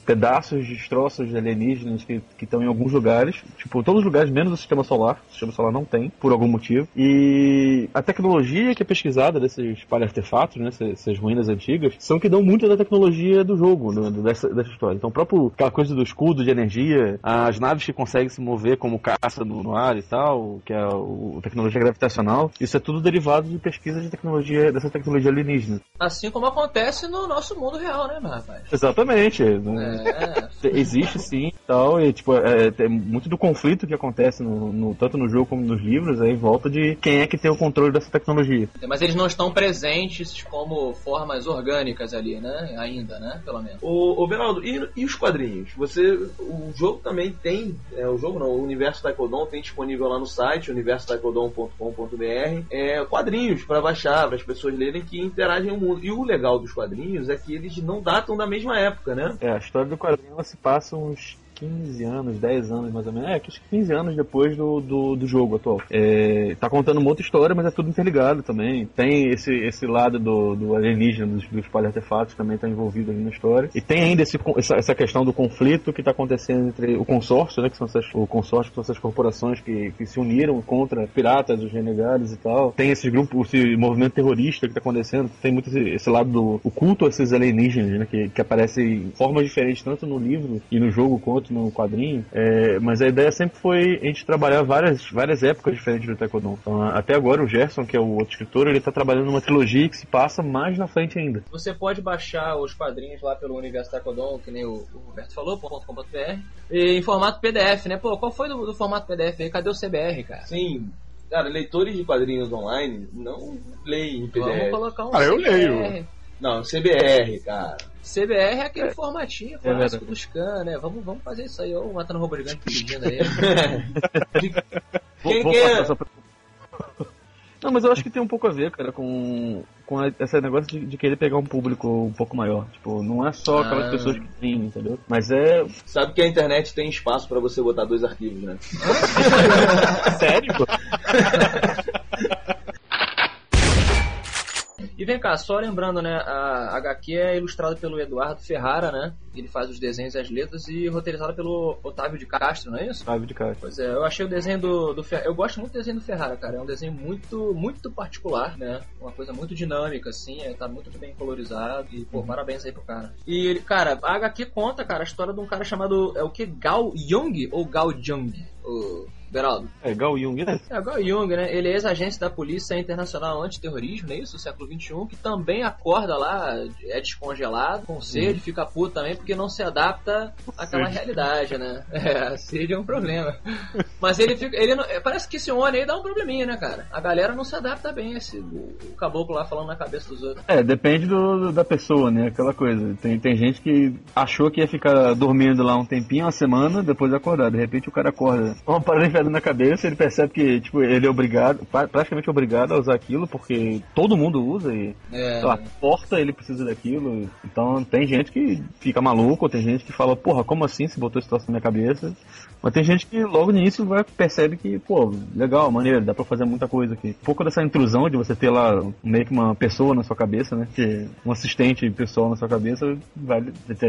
pedaços, destroços de alienígenas que estão em alguns lugares, tipo, todos os lugares menos o sistema solar. O sistema solar não tem, por algum motivo. E a tecnologia que é pesquisada desses palha-artefatos, né, essas, ruínas antigas, são que dão muito da tecnologia do jogo, né, dessa, dessa história. Então, próprio, aquela coisa do escudo de energia, as naves que conseguem se mover como caça no, no ar e tal, que é o, tecnologia gravitacional, isso é tudo derivado de pesquisa de tecnologia, dessa tecnologia alienígena. Assim como acontece no nosso mundo real, né, meu rapaz? Exatamente. né? É, Existe sim e tal, e tipo, é, tem muito do conflito que acontece no, no- tanto no jogo como nos livros, aí volta de quem é que tem o controle dessa tecnologia. mas eles não estão presentes como formas orgânicas ali, né? Ainda, né? Pelo menos. Ô, ô Beraldo, e, e os quadrinhos? Você, o jogo também tem, é, o jogo não, o Universo Taekwondo tem disponível lá no site, universotaekwondo.com.br, é, quadrinhos para baixar, para as pessoas lerem que interagem o mundo. E o legal dos quadrinhos é que eles não datam da mesma época, né? É, história do quadrinho ela se passa uns 15 anos, 10 anos mais ou menos. É, acho que 15 anos depois do, do, do jogo atual. É, tá contando uma outra história, mas é tudo interligado também. Tem esse, esse lado do, do alienígena, dos, dos palha-artefatos, também tá envolvido ali na história. E tem ainda esse, essa, essa questão do conflito que tá acontecendo entre o consórcio, né, que são essas, o consórcio, que são essas corporações que, que se uniram contra piratas, os renegados e tal. Tem esse grupo, esse movimento terrorista que tá acontecendo. Tem muito esse, esse lado do o culto a esses alienígenas, né, que, que aparece em formas diferentes, tanto no livro e no jogo quanto no quadrinho. É, mas a ideia sempre foi a gente trabalhar várias, várias épocas diferentes do Taekwondo. Então, até agora o Gerson, que é o outro escritor, ele tá trabalhando numa trilogia que se passa mais na frente ainda. Você pode baixar os quadrinhos lá pelo Universo Taekwondo, que nem o, o Roberto falou, .com.br, e em formato PDF, né? Pô, qual foi do, do formato PDF aí? Cadê o CBR, cara? Sim, cara, leitores de quadrinhos online não leem em Vamos PDF. colocar um Cara, eu leio. Não, CBR, cara. CBR é aquele formatinho clássico verdade. do scan, né? Vamos, vamos fazer isso aí, ó, o matando robô gigante pedindo aí. Quem vou que é? Não, mas eu acho que tem um pouco a ver, cara, com, com esse negócio de, de querer pegar um público um pouco maior. Tipo, não é só aquelas Ah. pessoas que têm, entendeu? Mas é. Sabe que a internet tem espaço pra você botar dois arquivos, né? Sério? E vem cá, só lembrando, né? A HQ é ilustrada pelo Eduardo Ferrara, né? Ele faz os desenhos e as letras e roteirizada pelo Otávio de Castro, não é isso? Sabe de cara. Pois é, eu achei o desenho do, do Ferrara. Eu gosto muito do desenho do Ferrara, cara. É um desenho muito, muito particular, né? Uma coisa muito dinâmica, assim. É, tá muito bem colorizado. E, pô, parabéns aí pro cara. E, ele, cara, a HQ conta, cara, a história de um cara chamado. É o que? Gao Jung ou Gao Jung? O Beraldo. É, Gal Jung, né? É, o Gao Jung, né? Ele é ex-agente da Polícia Internacional Antiterrorismo, não é isso? Século XXI, que também acorda lá, é descongelado, com sede, fica puto também, porque não se adapta àquela Sede. realidade, né? É, a sede é um problema. Mas ele fica. Ele não- é, parece que esse homem aí dá um probleminha, né, cara? A galera não se adapta bem a esse. O, o caboclo lá falando na cabeça dos outros. É, depende do, da pessoa, né? Aquela coisa. Tem, tem gente que achou que ia ficar dormindo lá um tempinho, uma semana, depois acordar. De repente o cara acorda uma parada na cabeça, ele percebe que, tipo, ele é obrigado, pra- praticamente obrigado a usar aquilo, porque todo mundo usa e É, lá, porta ele precisa daquilo. Então tem gente que fica maluco, tem gente que fala, porra, como assim se botou esse troço na minha cabeça? Mas tem gente que logo no início vai, percebe que, pô, legal, maneiro, dá pra fazer muita coisa aqui. Um pouco dessa intrusão de você ter lá meio que uma pessoa na sua cabeça, né? Que um assistente pessoal na sua cabeça, vai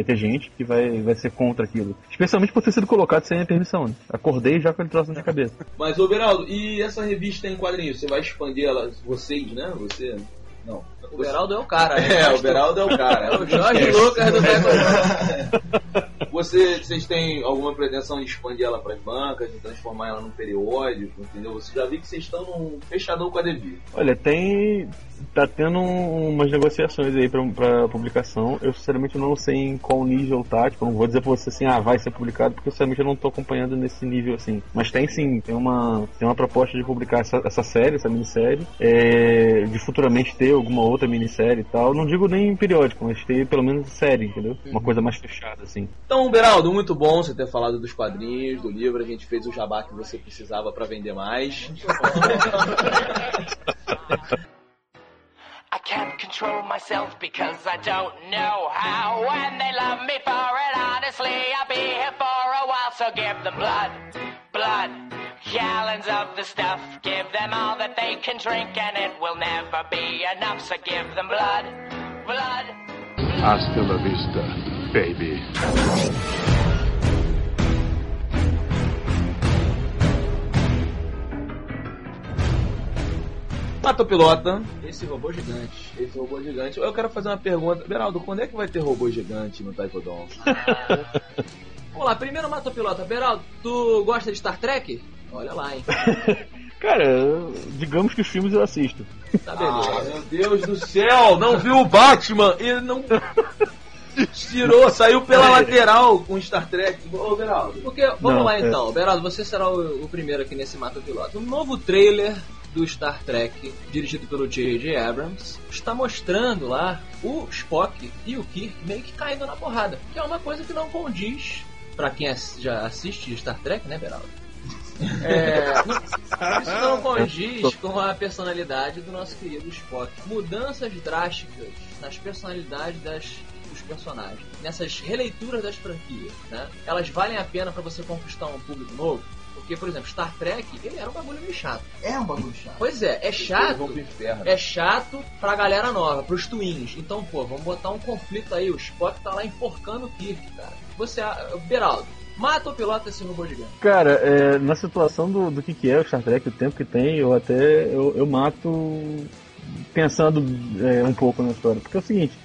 ter, gente que vai, vai ser contra aquilo. Especialmente por ter sido colocado sem a permissão. Né? Acordei já com ele troço na cabeça. Mas, ô Beraldo, e essa revista em quadrinhos? Você vai expandir ela, vocês, né? Você. Não. o Beraldo é o cara, né? É, o Beraldo é o cara. É o Jorge Lucas do Taekwondo. Você, vocês têm alguma pretensão de expandir ela para as bancas, de transformar ela num periódico, entendeu? Você já vi que vocês estão num fechadão com a Devir. Olha, tem tá tendo um- umas negociações aí pra publicação. Eu sinceramente não sei em qual nível tá. Tipo, não vou dizer pra você assim, ah, vai ser publicado, porque sinceramente eu não tô acompanhando nesse nível assim. Mas tem sim, tem uma, tem uma proposta de publicar essa, essa série, essa minissérie, é, de futuramente ter alguma outra minissérie e tal. Não digo nem periódico, mas ter pelo menos série, entendeu? Uma coisa mais fechada, assim. Então, Beraldo, muito bom você ter falado dos quadrinhos, do livro. A gente fez o jabá que você precisava pra vender mais. I can't control myself because I don't know how. And they love me for it, honestly, I'll be here for a while. So give them blood, blood, gallons of the stuff. Give them all that they can drink, and it will never be enough. So give them blood, blood. Hasta la vista, baby. Mata Pilota, Esse robô gigante. esse robô gigante. Eu quero fazer uma pergunta. Beraldo, quando é que vai ter robô gigante no Taekwondo? Vamos lá, primeiro mata pilota. Beraldo, tu gosta de Star Trek? Olha lá, hein? Cara, digamos que os filmes eu assisto. Tá beleza. Ah, meu Deus do céu! Não viu o Batman! Ele não. Tirou, saiu pela lateral com Star Trek. Ô, Beraldo. Porque, vamos Não, lá é. então, Beraldo, você será o, o primeiro aqui nesse Mata Piloto. Um novo trailer do Star Trek, dirigido pelo J.J. Abrams, está mostrando lá o Spock e o Kirk meio que caindo na porrada. Que é uma coisa que não condiz, pra quem já assiste Star Trek, né, Beraldo? É, não- isso não condiz com a personalidade do nosso querido Spock. Mudanças drásticas nas personalidades das, personagens, nessas releituras das franquias, né? Elas valem a pena pra você conquistar um público novo? Porque, por exemplo, Star Trek, ele era um bagulho meio chato. É um bagulho chato. Pois é, é chato. É chato pra galera nova, pros twins. Então, pô, vamos botar um conflito aí. O Spock tá lá enforcando o Kirk, cara. Você, ah, Beraldo, mata ou pilota esse robô gigante? Cara, é, na situação do, do que, que é o Star Trek, o tempo que tem, eu até eu, eu mato pensando é, um pouco na história. Porque é o seguinte,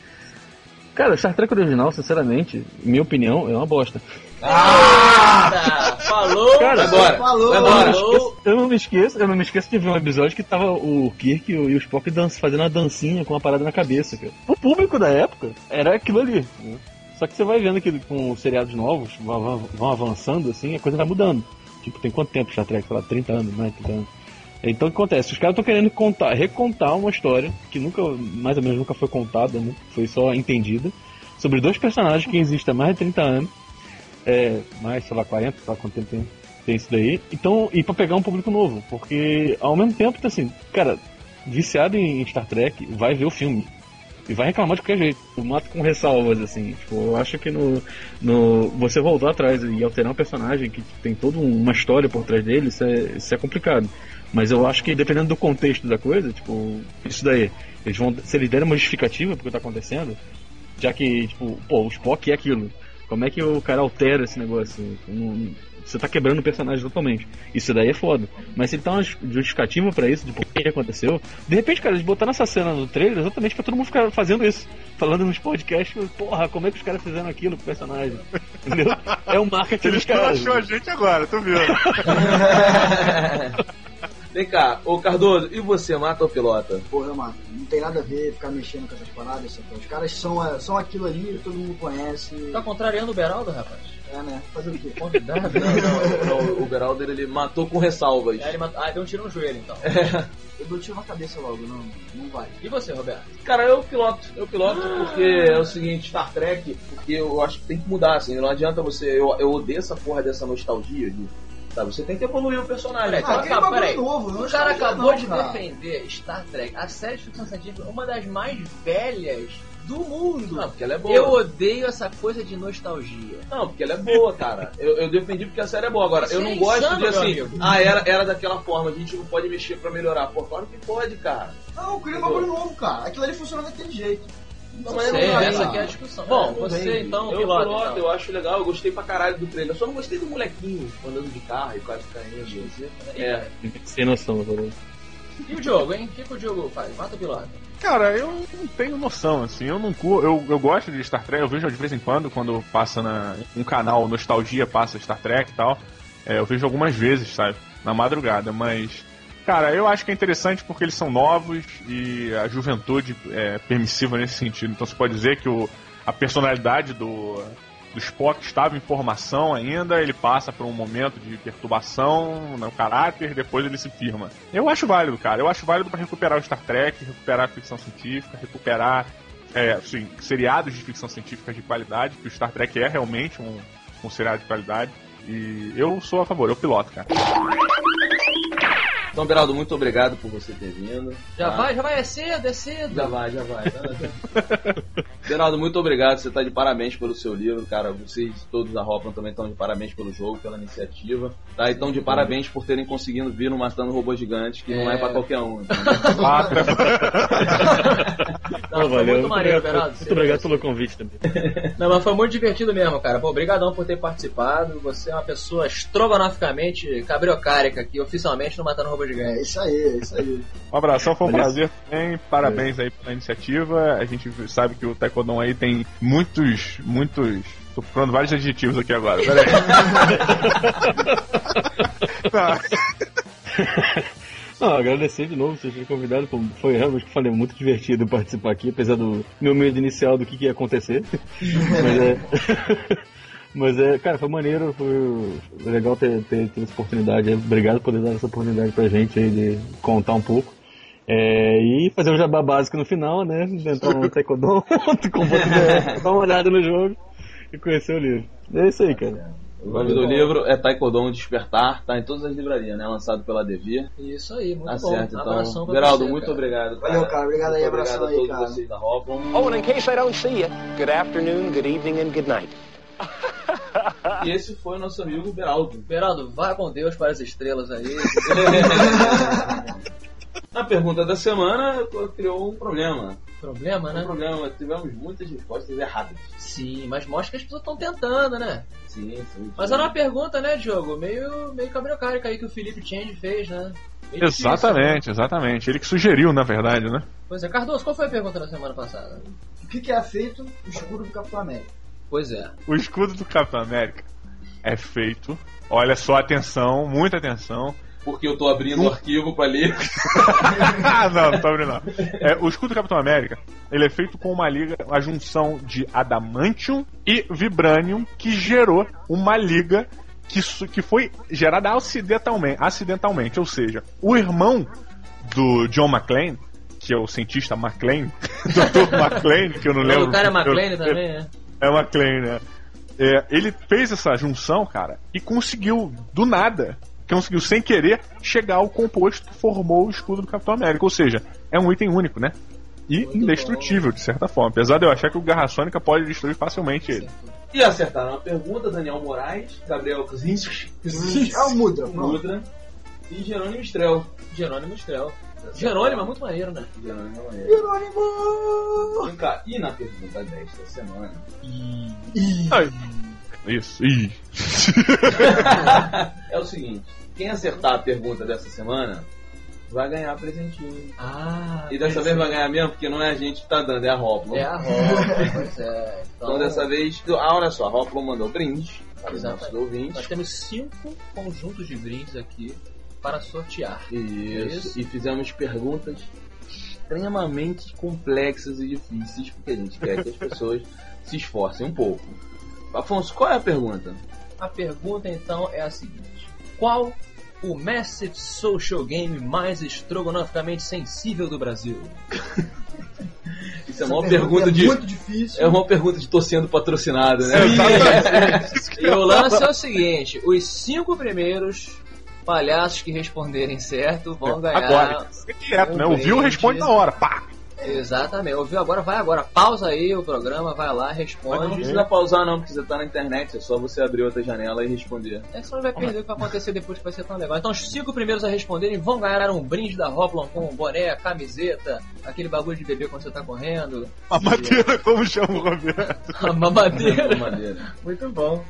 cara, o Star Trek original, sinceramente, minha opinião, é uma bosta. Ah, falou, Cara, embora. Falou, Vai Eu não, me embora. Falou. esqueço, eu não me esqueço, eu não me esqueço de ver um episódio que tava o Kirk e o, e o Spock dança, fazendo uma dancinha com uma parada na cabeça, cara. O público da época era aquilo ali. né? Só que você vai vendo que com os seriados novos vão, avançando, assim, a coisa vai mudando. Tipo, tem quanto tempo Star Trek? Sei lá, 30 anos, mais de 30 anos. Então o que acontece? Os caras estão querendo contar, recontar uma história que nunca, mais ou menos nunca foi contada, né? Foi só entendida. Sobre dois personagens que existem há mais de 30 anos. É, mais, sei lá, 40, sei lá quanto tempo tem, tem isso daí. Então, e pra pegar um público novo. Porque ao mesmo tempo, tá assim, cara, viciado em Star Trek, vai ver o filme. E vai reclamar de qualquer jeito. Eu mato com ressalvas, assim. Tipo, eu acho que no, no. Você voltar atrás e alterar um personagem que tem toda uma história por trás dele, isso é, isso é complicado. Mas eu acho que dependendo do contexto da coisa, tipo, isso daí, eles vão. Se eles derem uma justificativa pro que tá acontecendo, já que, tipo, pô, o Spock é aquilo. Como é que o cara altera esse negócio? Não- você tá quebrando o personagem totalmente. Isso daí é foda. Mas se ele tá uma justificativa pra isso, de por que aconteceu, de repente, cara, eles botaram essa cena no trailer exatamente pra todo mundo ficar fazendo isso. Falando nos podcasts, porra, como é que os caras fizeram aquilo com o personagem? Entendeu? É o marketing Ele dos caras. achou a gente agora, tu viu? Vem cá, ô Cardoso, e você, mata ou pilota? Porra, mano, não tem nada a ver ficar mexendo com essas paradas. sabe? Os caras são, são aquilo ali, todo mundo conhece. Tá contrariando o Beraldo, rapaz? É, né? Fazer o quê? Convidado? Não, não, não, o Beralder ele matou com ressalvas. Aí ele matou- Ah, deu um tiro no joelho, então. Eu dou tiro na cabeça logo, não, não vai. E você, Roberto? Cara, eu piloto, eu piloto porque é o seguinte, Star Trek, porque eu acho que tem que mudar, assim, não adianta você. Eu, eu odeio essa porra dessa nostalgia de. Sabe, você tem que evoluir o personagem. Ah, então, bagulho peraí. novo, não O cara acabou não, de cara. defender Star Trek, a série de ficção científica, uma das mais velhas do mundo. Não, porque ela é boa. Eu odeio essa coisa de nostalgia. Não, porque ela é boa, cara. Eu, eu defendi porque a série é boa. Agora, Você eu é não gosto insano, de assim, ah, era, era daquela forma, a gente não pode mexer pra melhorar. Pô, claro que pode, cara. Não, eu queria um bagulho novo, cara. Aquilo ali funciona daquele jeito. Não, mas Sei, não vai, essa aqui é a discussão. Bom, Tudo você bem. então, eu piloto, piloto, então. eu acho legal, eu gostei pra caralho do trailer. Eu só não gostei do molequinho andando de carro e quase caindo. É. Sem noção, agora. E o Diogo, hein? O que, que o Diogo faz? Mata o piloto. Cara, eu não tenho noção, assim, eu não cu- eu, eu gosto de Star Trek, eu vejo de vez em quando, quando passa na um canal Nostalgia, passa Star Trek e tal. É, eu vejo algumas vezes, sabe? Na madrugada, mas. Cara, eu acho que é interessante porque eles são novos e a juventude é permissiva nesse sentido. Então você pode dizer que o, a personalidade do, do Spock estava em formação ainda, ele passa por um momento de perturbação no caráter, depois ele se firma. Eu acho válido, cara. Eu acho válido para recuperar o Star Trek, recuperar a ficção científica, recuperar é, assim, seriados de ficção científica de qualidade, que o Star Trek é realmente um, um seriado de qualidade. E eu sou a favor, eu piloto, cara. Então, Beraldo, muito obrigado por você ter vindo. Já tá? vai, já vai, é cedo, é cedo. Já vai, já vai. Beraldo, muito obrigado. Você está de parabéns pelo seu livro, cara. Vocês todos da Hopland também estão de parabéns pelo jogo, pela iniciativa. Tá? E estão de parabéns por terem conseguido vir no Matando Robôs Gigantes, que não é É. pra qualquer um. Não, foi valeu. muito maneiro, obrigado, Beraldo. muito obrigado pelo convite também. Não, mas foi muito divertido mesmo, cara. Pô, obrigadão por ter participado. Você é uma pessoa estrogonoficamente cabriocárica aqui, oficialmente, no Matando Robô É Gigante. isso aí, é isso aí. Um abração, foi um Valeu. prazer também. Parabéns aí pela iniciativa. A gente sabe que o Taekwondo aí tem muitos, muitos. Tô procurando vários adjetivos aqui agora. Pera aí. Tá. Não, agradecer de novo vocês terem convidado. Foi realmente, eu falei, muito divertido participar aqui, apesar do meu medo inicial do que, que ia acontecer. Mas é. Mas é, cara, foi maneiro, foi legal ter, ter tido essa oportunidade. Obrigado por ter dado essa oportunidade pra gente aí de contar um pouco. É, e fazer um jabá básico no final, né? Entrar no Taekwondo, dar uma olhada no jogo e conhecer o livro. É isso aí, cara. O nome do livro é Taekwondo Despertar, tá em todas as livrarias, né? Lançado pela Devir. Isso aí, muito Tá bom. certo, Abração então. pra Geraldo, você, muito cara. obrigado. Valeu, cara. Obrigado aí, abração obrigado a aí, todos cara. vocês da Hopland. Oh, and in case I don't see you, good afternoon, good evening, and good night. E esse foi o nosso amigo Beraldo. Beraldo, vai com Deus para as estrelas aí. A pergunta da semana criou um problema. Problema, Um né? problema, tivemos muitas respostas erradas. Sim, mas mostra que as pessoas estão tentando, né? Sim, sim. Mas era uma pergunta, né, Diogo? Meio, meio cabriocárica aí que o Felipe Change fez, né? Meio difícil, né? Exatamente, exatamente. Ele que sugeriu, na verdade, né? Pois é, Cardoso, qual foi a pergunta da semana passada? O que, que é feito o escudo do Capitão América? Pois é. O escudo do Capitão América é feito. Olha só, atenção, muita atenção. Porque eu tô abrindo o arquivo pra ler. ah, não, não tô abrindo não. É, o escudo do Capitão América, ele é feito com uma liga, a junção de adamantium e vibranium, que gerou uma liga que, que foi gerada acidentalmente, acidentalmente. Ou seja, o irmão do John McClane, que é o cientista McClane, Dr. McClane, que eu não lembro. o cara é McLean eu- também, né? é McLean, né? É, ele fez essa junção, cara, e conseguiu, do nada, conseguiu sem querer, chegar ao composto que formou o escudo do Capitão América. Ou seja, é um item único, né? E indestrutível, de certa forma. Apesar de eu achar que o Garra Sônica pode destruir facilmente ele. E acertaram a pergunta, Daniel Moraes, Gabriel Kaczynski, É o pronto. Mudra e Jerônimo Estrel. Jerônimo Estrel. Jerônimo é muito maneiro, né? Jerônimo é maneiro. Jerônimo! Vem cá, E na pergunta desta semana? Ai, Isso, ih. é o seguinte: quem acertar a pergunta dessa semana vai ganhar presentinho. Ah, E dessa vez vai ganhar mesmo, porque não é a gente que tá dando, é a Hoplon. é a roda, pois é. Então dessa vez, ah, olha só, a Hoplon mandou brinde para os nossos ouvintes. Nós temos cinco conjuntos de brindes aqui para sortear. Isso. Isso. E fizemos perguntas extremamente complexas e difíceis, porque a gente quer que as pessoas se esforcem um pouco. Afonso, qual é a pergunta? A pergunta então é a seguinte: Qual o Massive Social Game mais estrogonoficamente sensível do Brasil? Isso é uma pergunta pergunta é de. muito difícil. É uma pergunta de tô sendo patrocinado, né? E o lance é o seguinte: os cinco primeiros palhaços que responderem certo vão ganhar. Agora, é direto, né? Ouviu, brinde. responde na hora. Pá! Exatamente, ouviu agora, vai agora. Pausa aí o programa, vai lá, Mas não responde. precisa pausar não, porque você tá na internet, é só você abrir outra janela e responder. É que você não vai perder o que vai acontecer depois que vai ser tão legal. Então os cinco primeiros a responderem vão ganhar um brinde da Hoplon com boné, camiseta, aquele bagulho de bebê quando você tá correndo, A madeira, como chama o Roberto? a mamadeira. Madeira. Muito bom.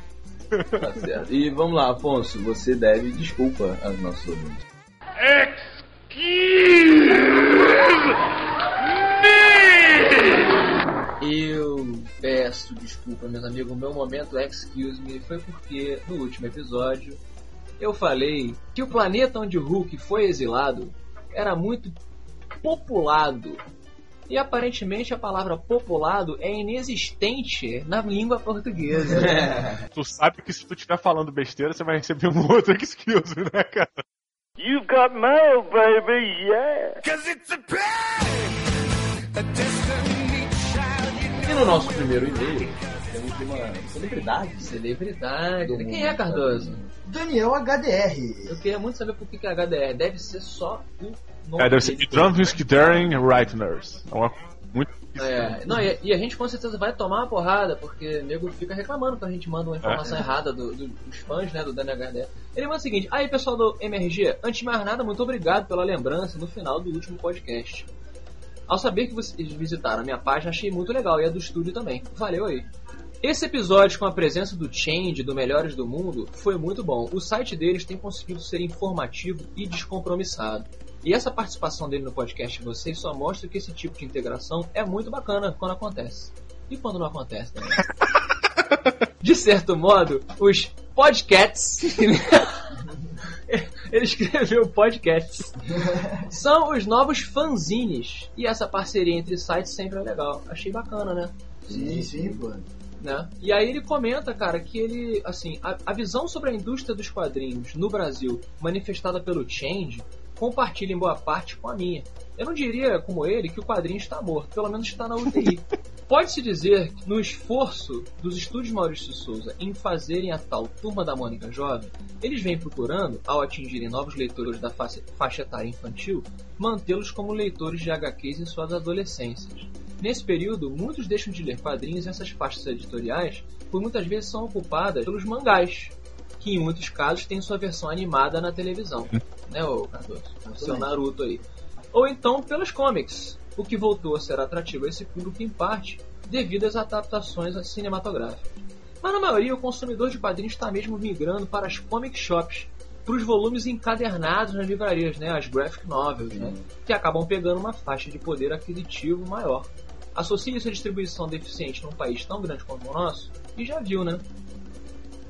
Tá certo. E vamos lá, Afonso, você deve desculpa aos nossos ouvintes. Eu peço desculpa, meus amigos. O meu momento excuse me foi porque no último episódio eu falei que o planeta onde o Hulk foi exilado era muito populado. E aparentemente a palavra populado é inexistente na língua portuguesa. Tu sabe que se tu estiver falando besteira, você vai receber um outro excuse, né, cara? You've got mail, baby, yeah. E no nosso primeiro e-mail, temos uma celebridade. Celebridade. Quem mundo é Cardoso? Daniel HDR. Eu queria muito saber por que que é HDR. Deve ser só o nome É, deve ser. Drumfisk Daring Reitners. É uma muito. É, não, e, e a gente com certeza vai tomar uma porrada, porque o nego fica reclamando quando a gente manda uma informação É. errada do- do- dos fãs, né, do Daniel Gardner. Ele manda o seguinte, aí pessoal do MRG, antes de mais nada, muito obrigado pela lembrança no final do último podcast. Ao saber que vocês visitaram a minha página, achei muito legal, e a do estúdio também. Valeu aí. Esse episódio com a presença do Change, do Melhores do Mundo, foi muito bom. O site deles tem conseguido ser informativo e descompromissado. E essa participação dele no podcast de vocês só mostra que esse tipo de integração é muito bacana quando acontece. E quando não acontece também. De certo modo, os podcasts. Ele escreveu podcasts. São os novos fanzines. E essa parceria entre sites sempre é legal. Achei bacana, né? Sim, sim, pô. né? E aí ele comenta, cara, que ele, assim, a, a visão sobre a indústria dos quadrinhos no Brasil, manifestada pelo Change, compartilha em boa parte com a minha. Eu não diria, como ele, que o quadrinho está morto, pelo menos está na UTI. Pode-se dizer que no esforço dos estúdios Maurício Souza em fazerem a tal Turma da Mônica Jovem, eles vêm procurando, ao atingirem novos leitores da faixa, faixa etária infantil, mantê-los como leitores de HQs em suas adolescências. Nesse período, muitos deixam de ler quadrinhos e essas faixas editoriais, por muitas vezes são ocupadas pelos mangás, que em muitos casos têm sua versão animada na televisão. né, ô Cardoso? O seu Naruto aí. Ou então pelos comics, o que voltou a ser atrativo a esse público em parte devido às adaptações cinematográficas. Mas na maioria, o consumidor de quadrinhos está mesmo migrando para as comic shops, para os volumes encadernados nas livrarias, né, as graphic novels, né, que acabam pegando uma faixa de poder aquisitivo maior. Associe essa distribuição deficiente num país tão grande como o nosso e já viu, né?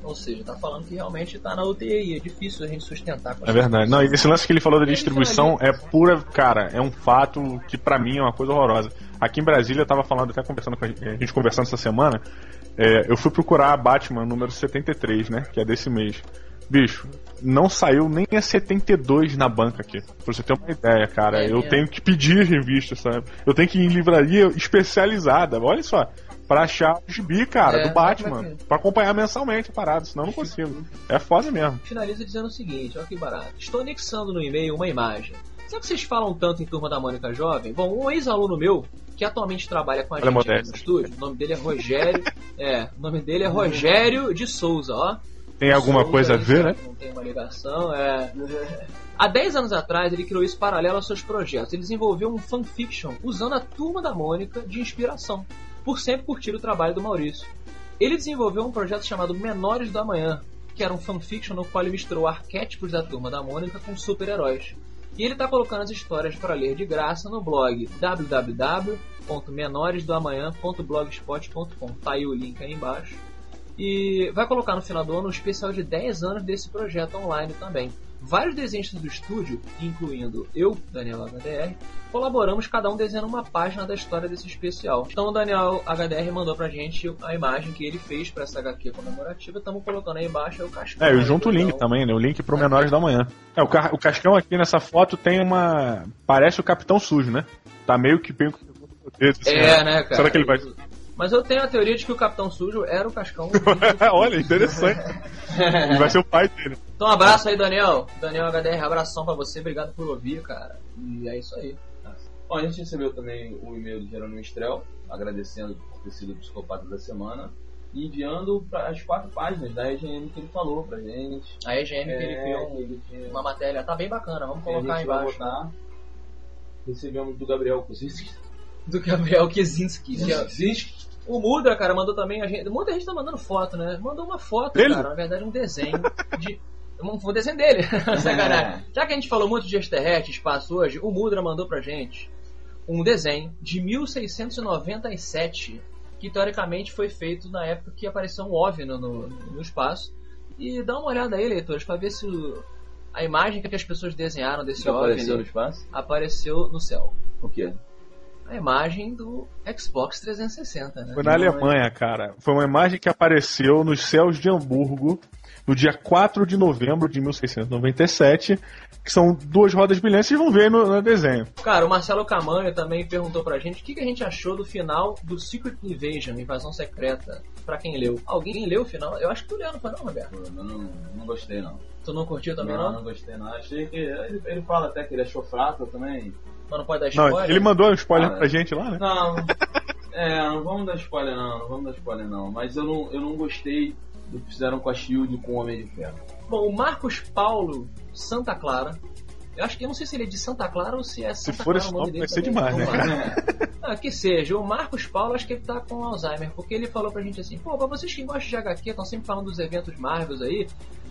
Ou seja, tá falando que realmente tá na UTI, é difícil a gente sustentar com É essa verdade. Não, e esse lance que ele falou da distribuição é pura. Cara, é um fato que pra mim é uma coisa horrorosa. Aqui em Brasília, eu tava falando, até conversando com a gente, a gente conversando essa semana, é, eu fui procurar a Batman número 73, né? Que é desse mês. Bicho, não saiu nem a 72 na banca aqui. Pra você ter uma ideia, cara. É eu mesmo? tenho que pedir revista, sabe? Eu tenho que ir em livraria especializada. Olha só. Pra achar o gibi, cara, É, do Batman. é Pra acompanhar mensalmente a parada, senão eu não consigo. É foda mesmo. finaliza dizendo o seguinte, olha que barato. Estou anexando no e-mail uma imagem. Sabe que vocês falam tanto em Turma da Mônica Jovem? Bom, um ex-aluno meu, que atualmente trabalha com a Olha, gente no estúdio, o nome dele é Rogério. é, o nome dele é Rogério de Souza, ó. Tem alguma Souza, coisa a ver, será né? Não tem uma ligação, é. Há 10 anos atrás, ele criou isso paralelo aos seus projetos. Ele desenvolveu um fanfiction usando a Turma da Mônica de inspiração, por sempre curtir o trabalho do Maurício. Ele desenvolveu um projeto chamado Menores do Amanhã, que era um fanfiction no qual ele misturou arquétipos da Turma da Mônica com super-heróis. E ele está colocando as histórias para ler de graça no blog www.menoresdoamanhã.blogspot.com. Tá aí o link aí embaixo. E vai colocar no final do ano um especial de 10 anos desse projeto online também. Vários desenhos do estúdio, incluindo eu, Daniel HDR, colaboramos cada um desenhando uma página da história desse especial. Então o Daniel HDR mandou pra gente a imagem que ele fez pra essa HQ comemorativa. Estamos colocando aí embaixo aí o cascão. É, eu junto o link também, né? O link pro Menores da Manhã. É, o, o Cascão aqui nessa foto tem uma. Parece o Capitão Sujo, né? Tá meio que bem assim, É, né, cara? Será que ele vai. Mas eu tenho a teoria de que o Capitão Sujo era o Cascão. Olha, interessante. ele vai ser o pai dele. Então um abraço aí, Daniel. Daniel HDR, abração pra você. Obrigado por ouvir, cara. E é isso aí. Bom, a gente recebeu também o e-mail do Jerônimo Estrel, agradecendo por ter sido o psicopata da semana, e enviando para as quatro páginas da EGM que ele falou pra gente. A EGM que ele É, criou que ele tinha- uma matéria. Tá bem bacana, vamos colocar aí gente vai embaixo. botar. Recebemos do Gabriel Kozinski. Do Gabriel Kizinski. que é- O Mudra, cara, mandou também a gente. Muita gente tá mandando foto, né? Mandou uma foto, Dele? cara. Na verdade, um desenho de. Um um desenho dele. Sacanagem. Já que a gente falou muito de extraterrestre, espaço hoje, o Mudra mandou pra gente um desenho de 1697 que teoricamente foi feito na época que apareceu um OVNI no, no, no espaço E dá uma olhada aí, leitores, pra ver se o- a imagem que as pessoas desenharam desse Que apareceu OVNI no espaço? apareceu no céu. O quê? A imagem do Xbox 360, né? Foi na Alemanha, cara. Foi uma imagem que apareceu nos céus de Hamburgo no dia 4 de novembro de 1697, que são duas rodas brilhantes, vocês vão ver no, no desenho. Cara, o Marcelo Camanho também perguntou pra gente o que, que a gente achou do final do Secret Invasion, Invasão Secreta, pra quem leu. Alguém leu o final? Eu acho que tu leu, não foi não, Roberto? Eu não, não gostei, não. Tu não curtiu também, não? não? Não gostei, não. Achei que. Ele, ele fala até que ele achou fraco também. Mas não pode dar spoiler? Não, ele mandou um spoiler Ah, pra gente lá, né? Não, é, não vamos dar spoiler não, não vamos dar spoiler não. Mas eu não, eu não gostei do que fizeram com a Shield e com o Homem de Ferro. Bom, o Marcos Paulo Santa Clara. Eu acho que eu não sei se ele é de Santa Clara ou se é Se Santa for Clara nome dele vai ser demais, né? Ah, que seja, o Marcos Paulo acho que ele tá com Alzheimer, porque ele falou pra gente assim, pô, pra vocês que gostam de HQ, estão sempre falando dos eventos Marvels aí,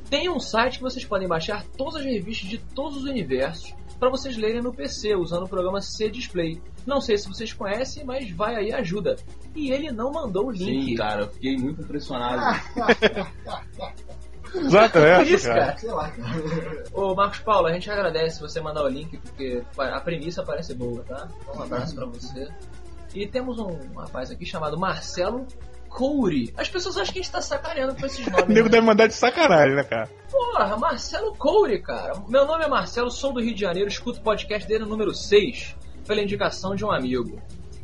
tem um site que vocês podem baixar todas as revistas de todos os universos para vocês lerem no PC, usando o programa C-Display. Não sei se vocês conhecem, mas vai aí ajuda. E ele não mandou o link. Sim, cara, eu fiquei muito impressionado. Exato, é, Por isso, cara. cara. Sei lá, cara. Ô, Marcos Paulo, a gente agradece você mandar o link, porque a premissa parece boa, tá? Então, um abraço pra você. E temos um rapaz aqui chamado Marcelo Couri. As pessoas acham que a gente tá sacaneando com esses O nomes. nego né? deve mandar de sacanagem, né, cara? Porra, Marcelo Couri, cara. Meu nome é Marcelo, sou do Rio de Janeiro, escuto o podcast dele no número 6, pela indicação de um amigo.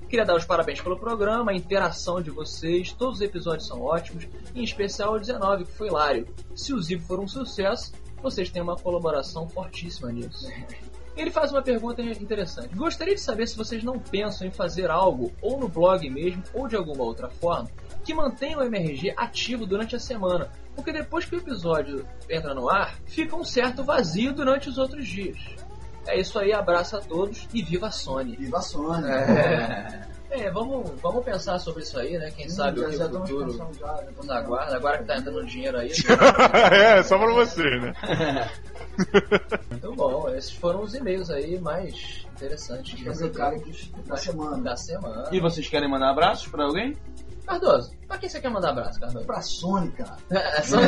Queria dar os parabéns pelo programa, a interação de vocês, todos os episódios são ótimos, em especial o 19, que foi hilário. Se o Zipo for um sucesso, vocês têm uma colaboração fortíssima nisso. Ele faz uma pergunta interessante. Gostaria de saber se vocês não pensam em fazer algo, ou no blog mesmo, ou de alguma outra forma, que mantenha o MRG ativo durante a semana. Porque depois que o episódio entra no ar, fica um certo vazio durante os outros dias. É isso aí, abraço a todos e viva a Sony. Viva a Sony. É, é vamos, vamos pensar sobre isso aí, né? Quem sabe o que o estamos futuro já, já nos aguarda. Agora que tá entrando dinheiro aí. é, só pra você, né? Muito bom, esses foram os e-mails aí mais interessantes aqui da semana. da semana. E vocês querem mandar abraços pra alguém? Cardoso, pra quem você quer mandar abraço, Cardoso? Pra Sony, cara. É Sony?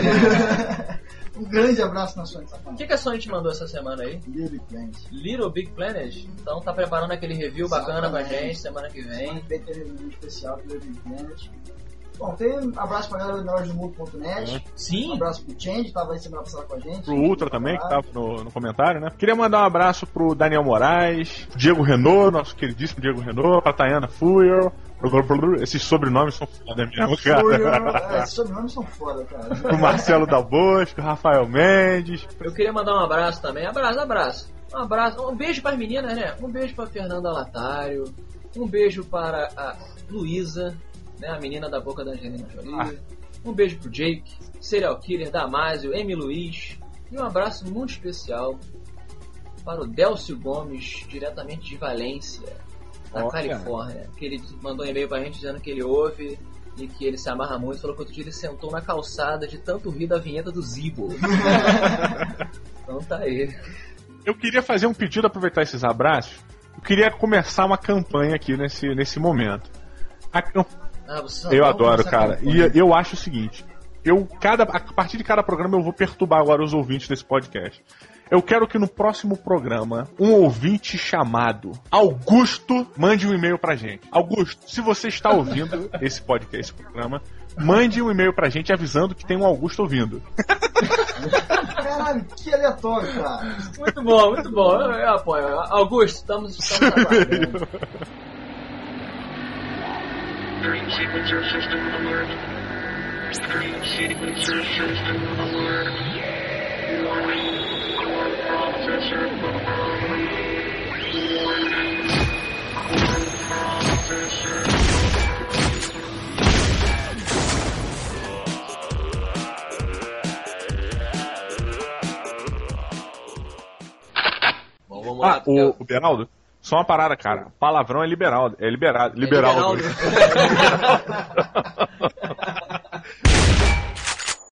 Um grande abraço na Sony, O que, que a Sony te mandou essa semana aí? Little Planet. Little Big Planet? Então tá preparando aquele review bacana pra gente semana que vem. Vai ter um especial do Little Planet. Bom, tem um abraço pra galera do NordMood.net. Sim. Um abraço pro Change, tava aí semana passada com a gente. Pro Ultra também, que tava no, no comentário, né? Queria mandar um abraço pro Daniel Moraes, Diego Renault, nosso queridíssimo Diego Renault, pra Tayana Fuel. Esses sobrenomes são foda mesmo, Fúrio, cara. é, esses sobrenomes são foda, cara. Pro Marcelo da Bosco, Rafael Mendes. Eu queria mandar um abraço também. Abraço, abraço. Um abraço. Um beijo para as meninas, né? Um beijo para Fernanda Latário. Um beijo para a Luísa, né? A menina da boca da Angelina Jolie. Ah. Um beijo pro Jake, Serial Killer, Damásio, M. Luiz. E um abraço muito especial para o Delcio Gomes, diretamente de Valência, na Olha. Califórnia. Que ele mandou um e-mail pra gente dizendo que ele ouve e que ele se amarra muito. Falou que outro dia ele sentou na calçada de tanto rir da vinheta do Zibo. então tá aí. Eu queria fazer um pedido, aproveitar esses abraços. Eu queria começar uma campanha aqui nesse, nesse momento. A Ah, Eu adoro, cara. E eu acho o seguinte: eu cada a partir de cada programa eu vou perturbar agora os ouvintes desse podcast. Eu quero que no próximo programa um ouvinte chamado Augusto mande um e-mail pra gente. Augusto, se você está ouvindo esse podcast, esse programa, mande um e-mail pra gente avisando que tem um Augusto ouvindo. Caralho, que aleatório, cara. Muito bom, muito bom. Eu, eu apoio. Augusto, estamos, estamos aguardando. Dream sequencer system alert. Sequencer system alert. Bom, vamos lá. Ah, o, o Beraldo, só uma parada, cara. Palavrão é liberal, é liberado, liberal. liberal,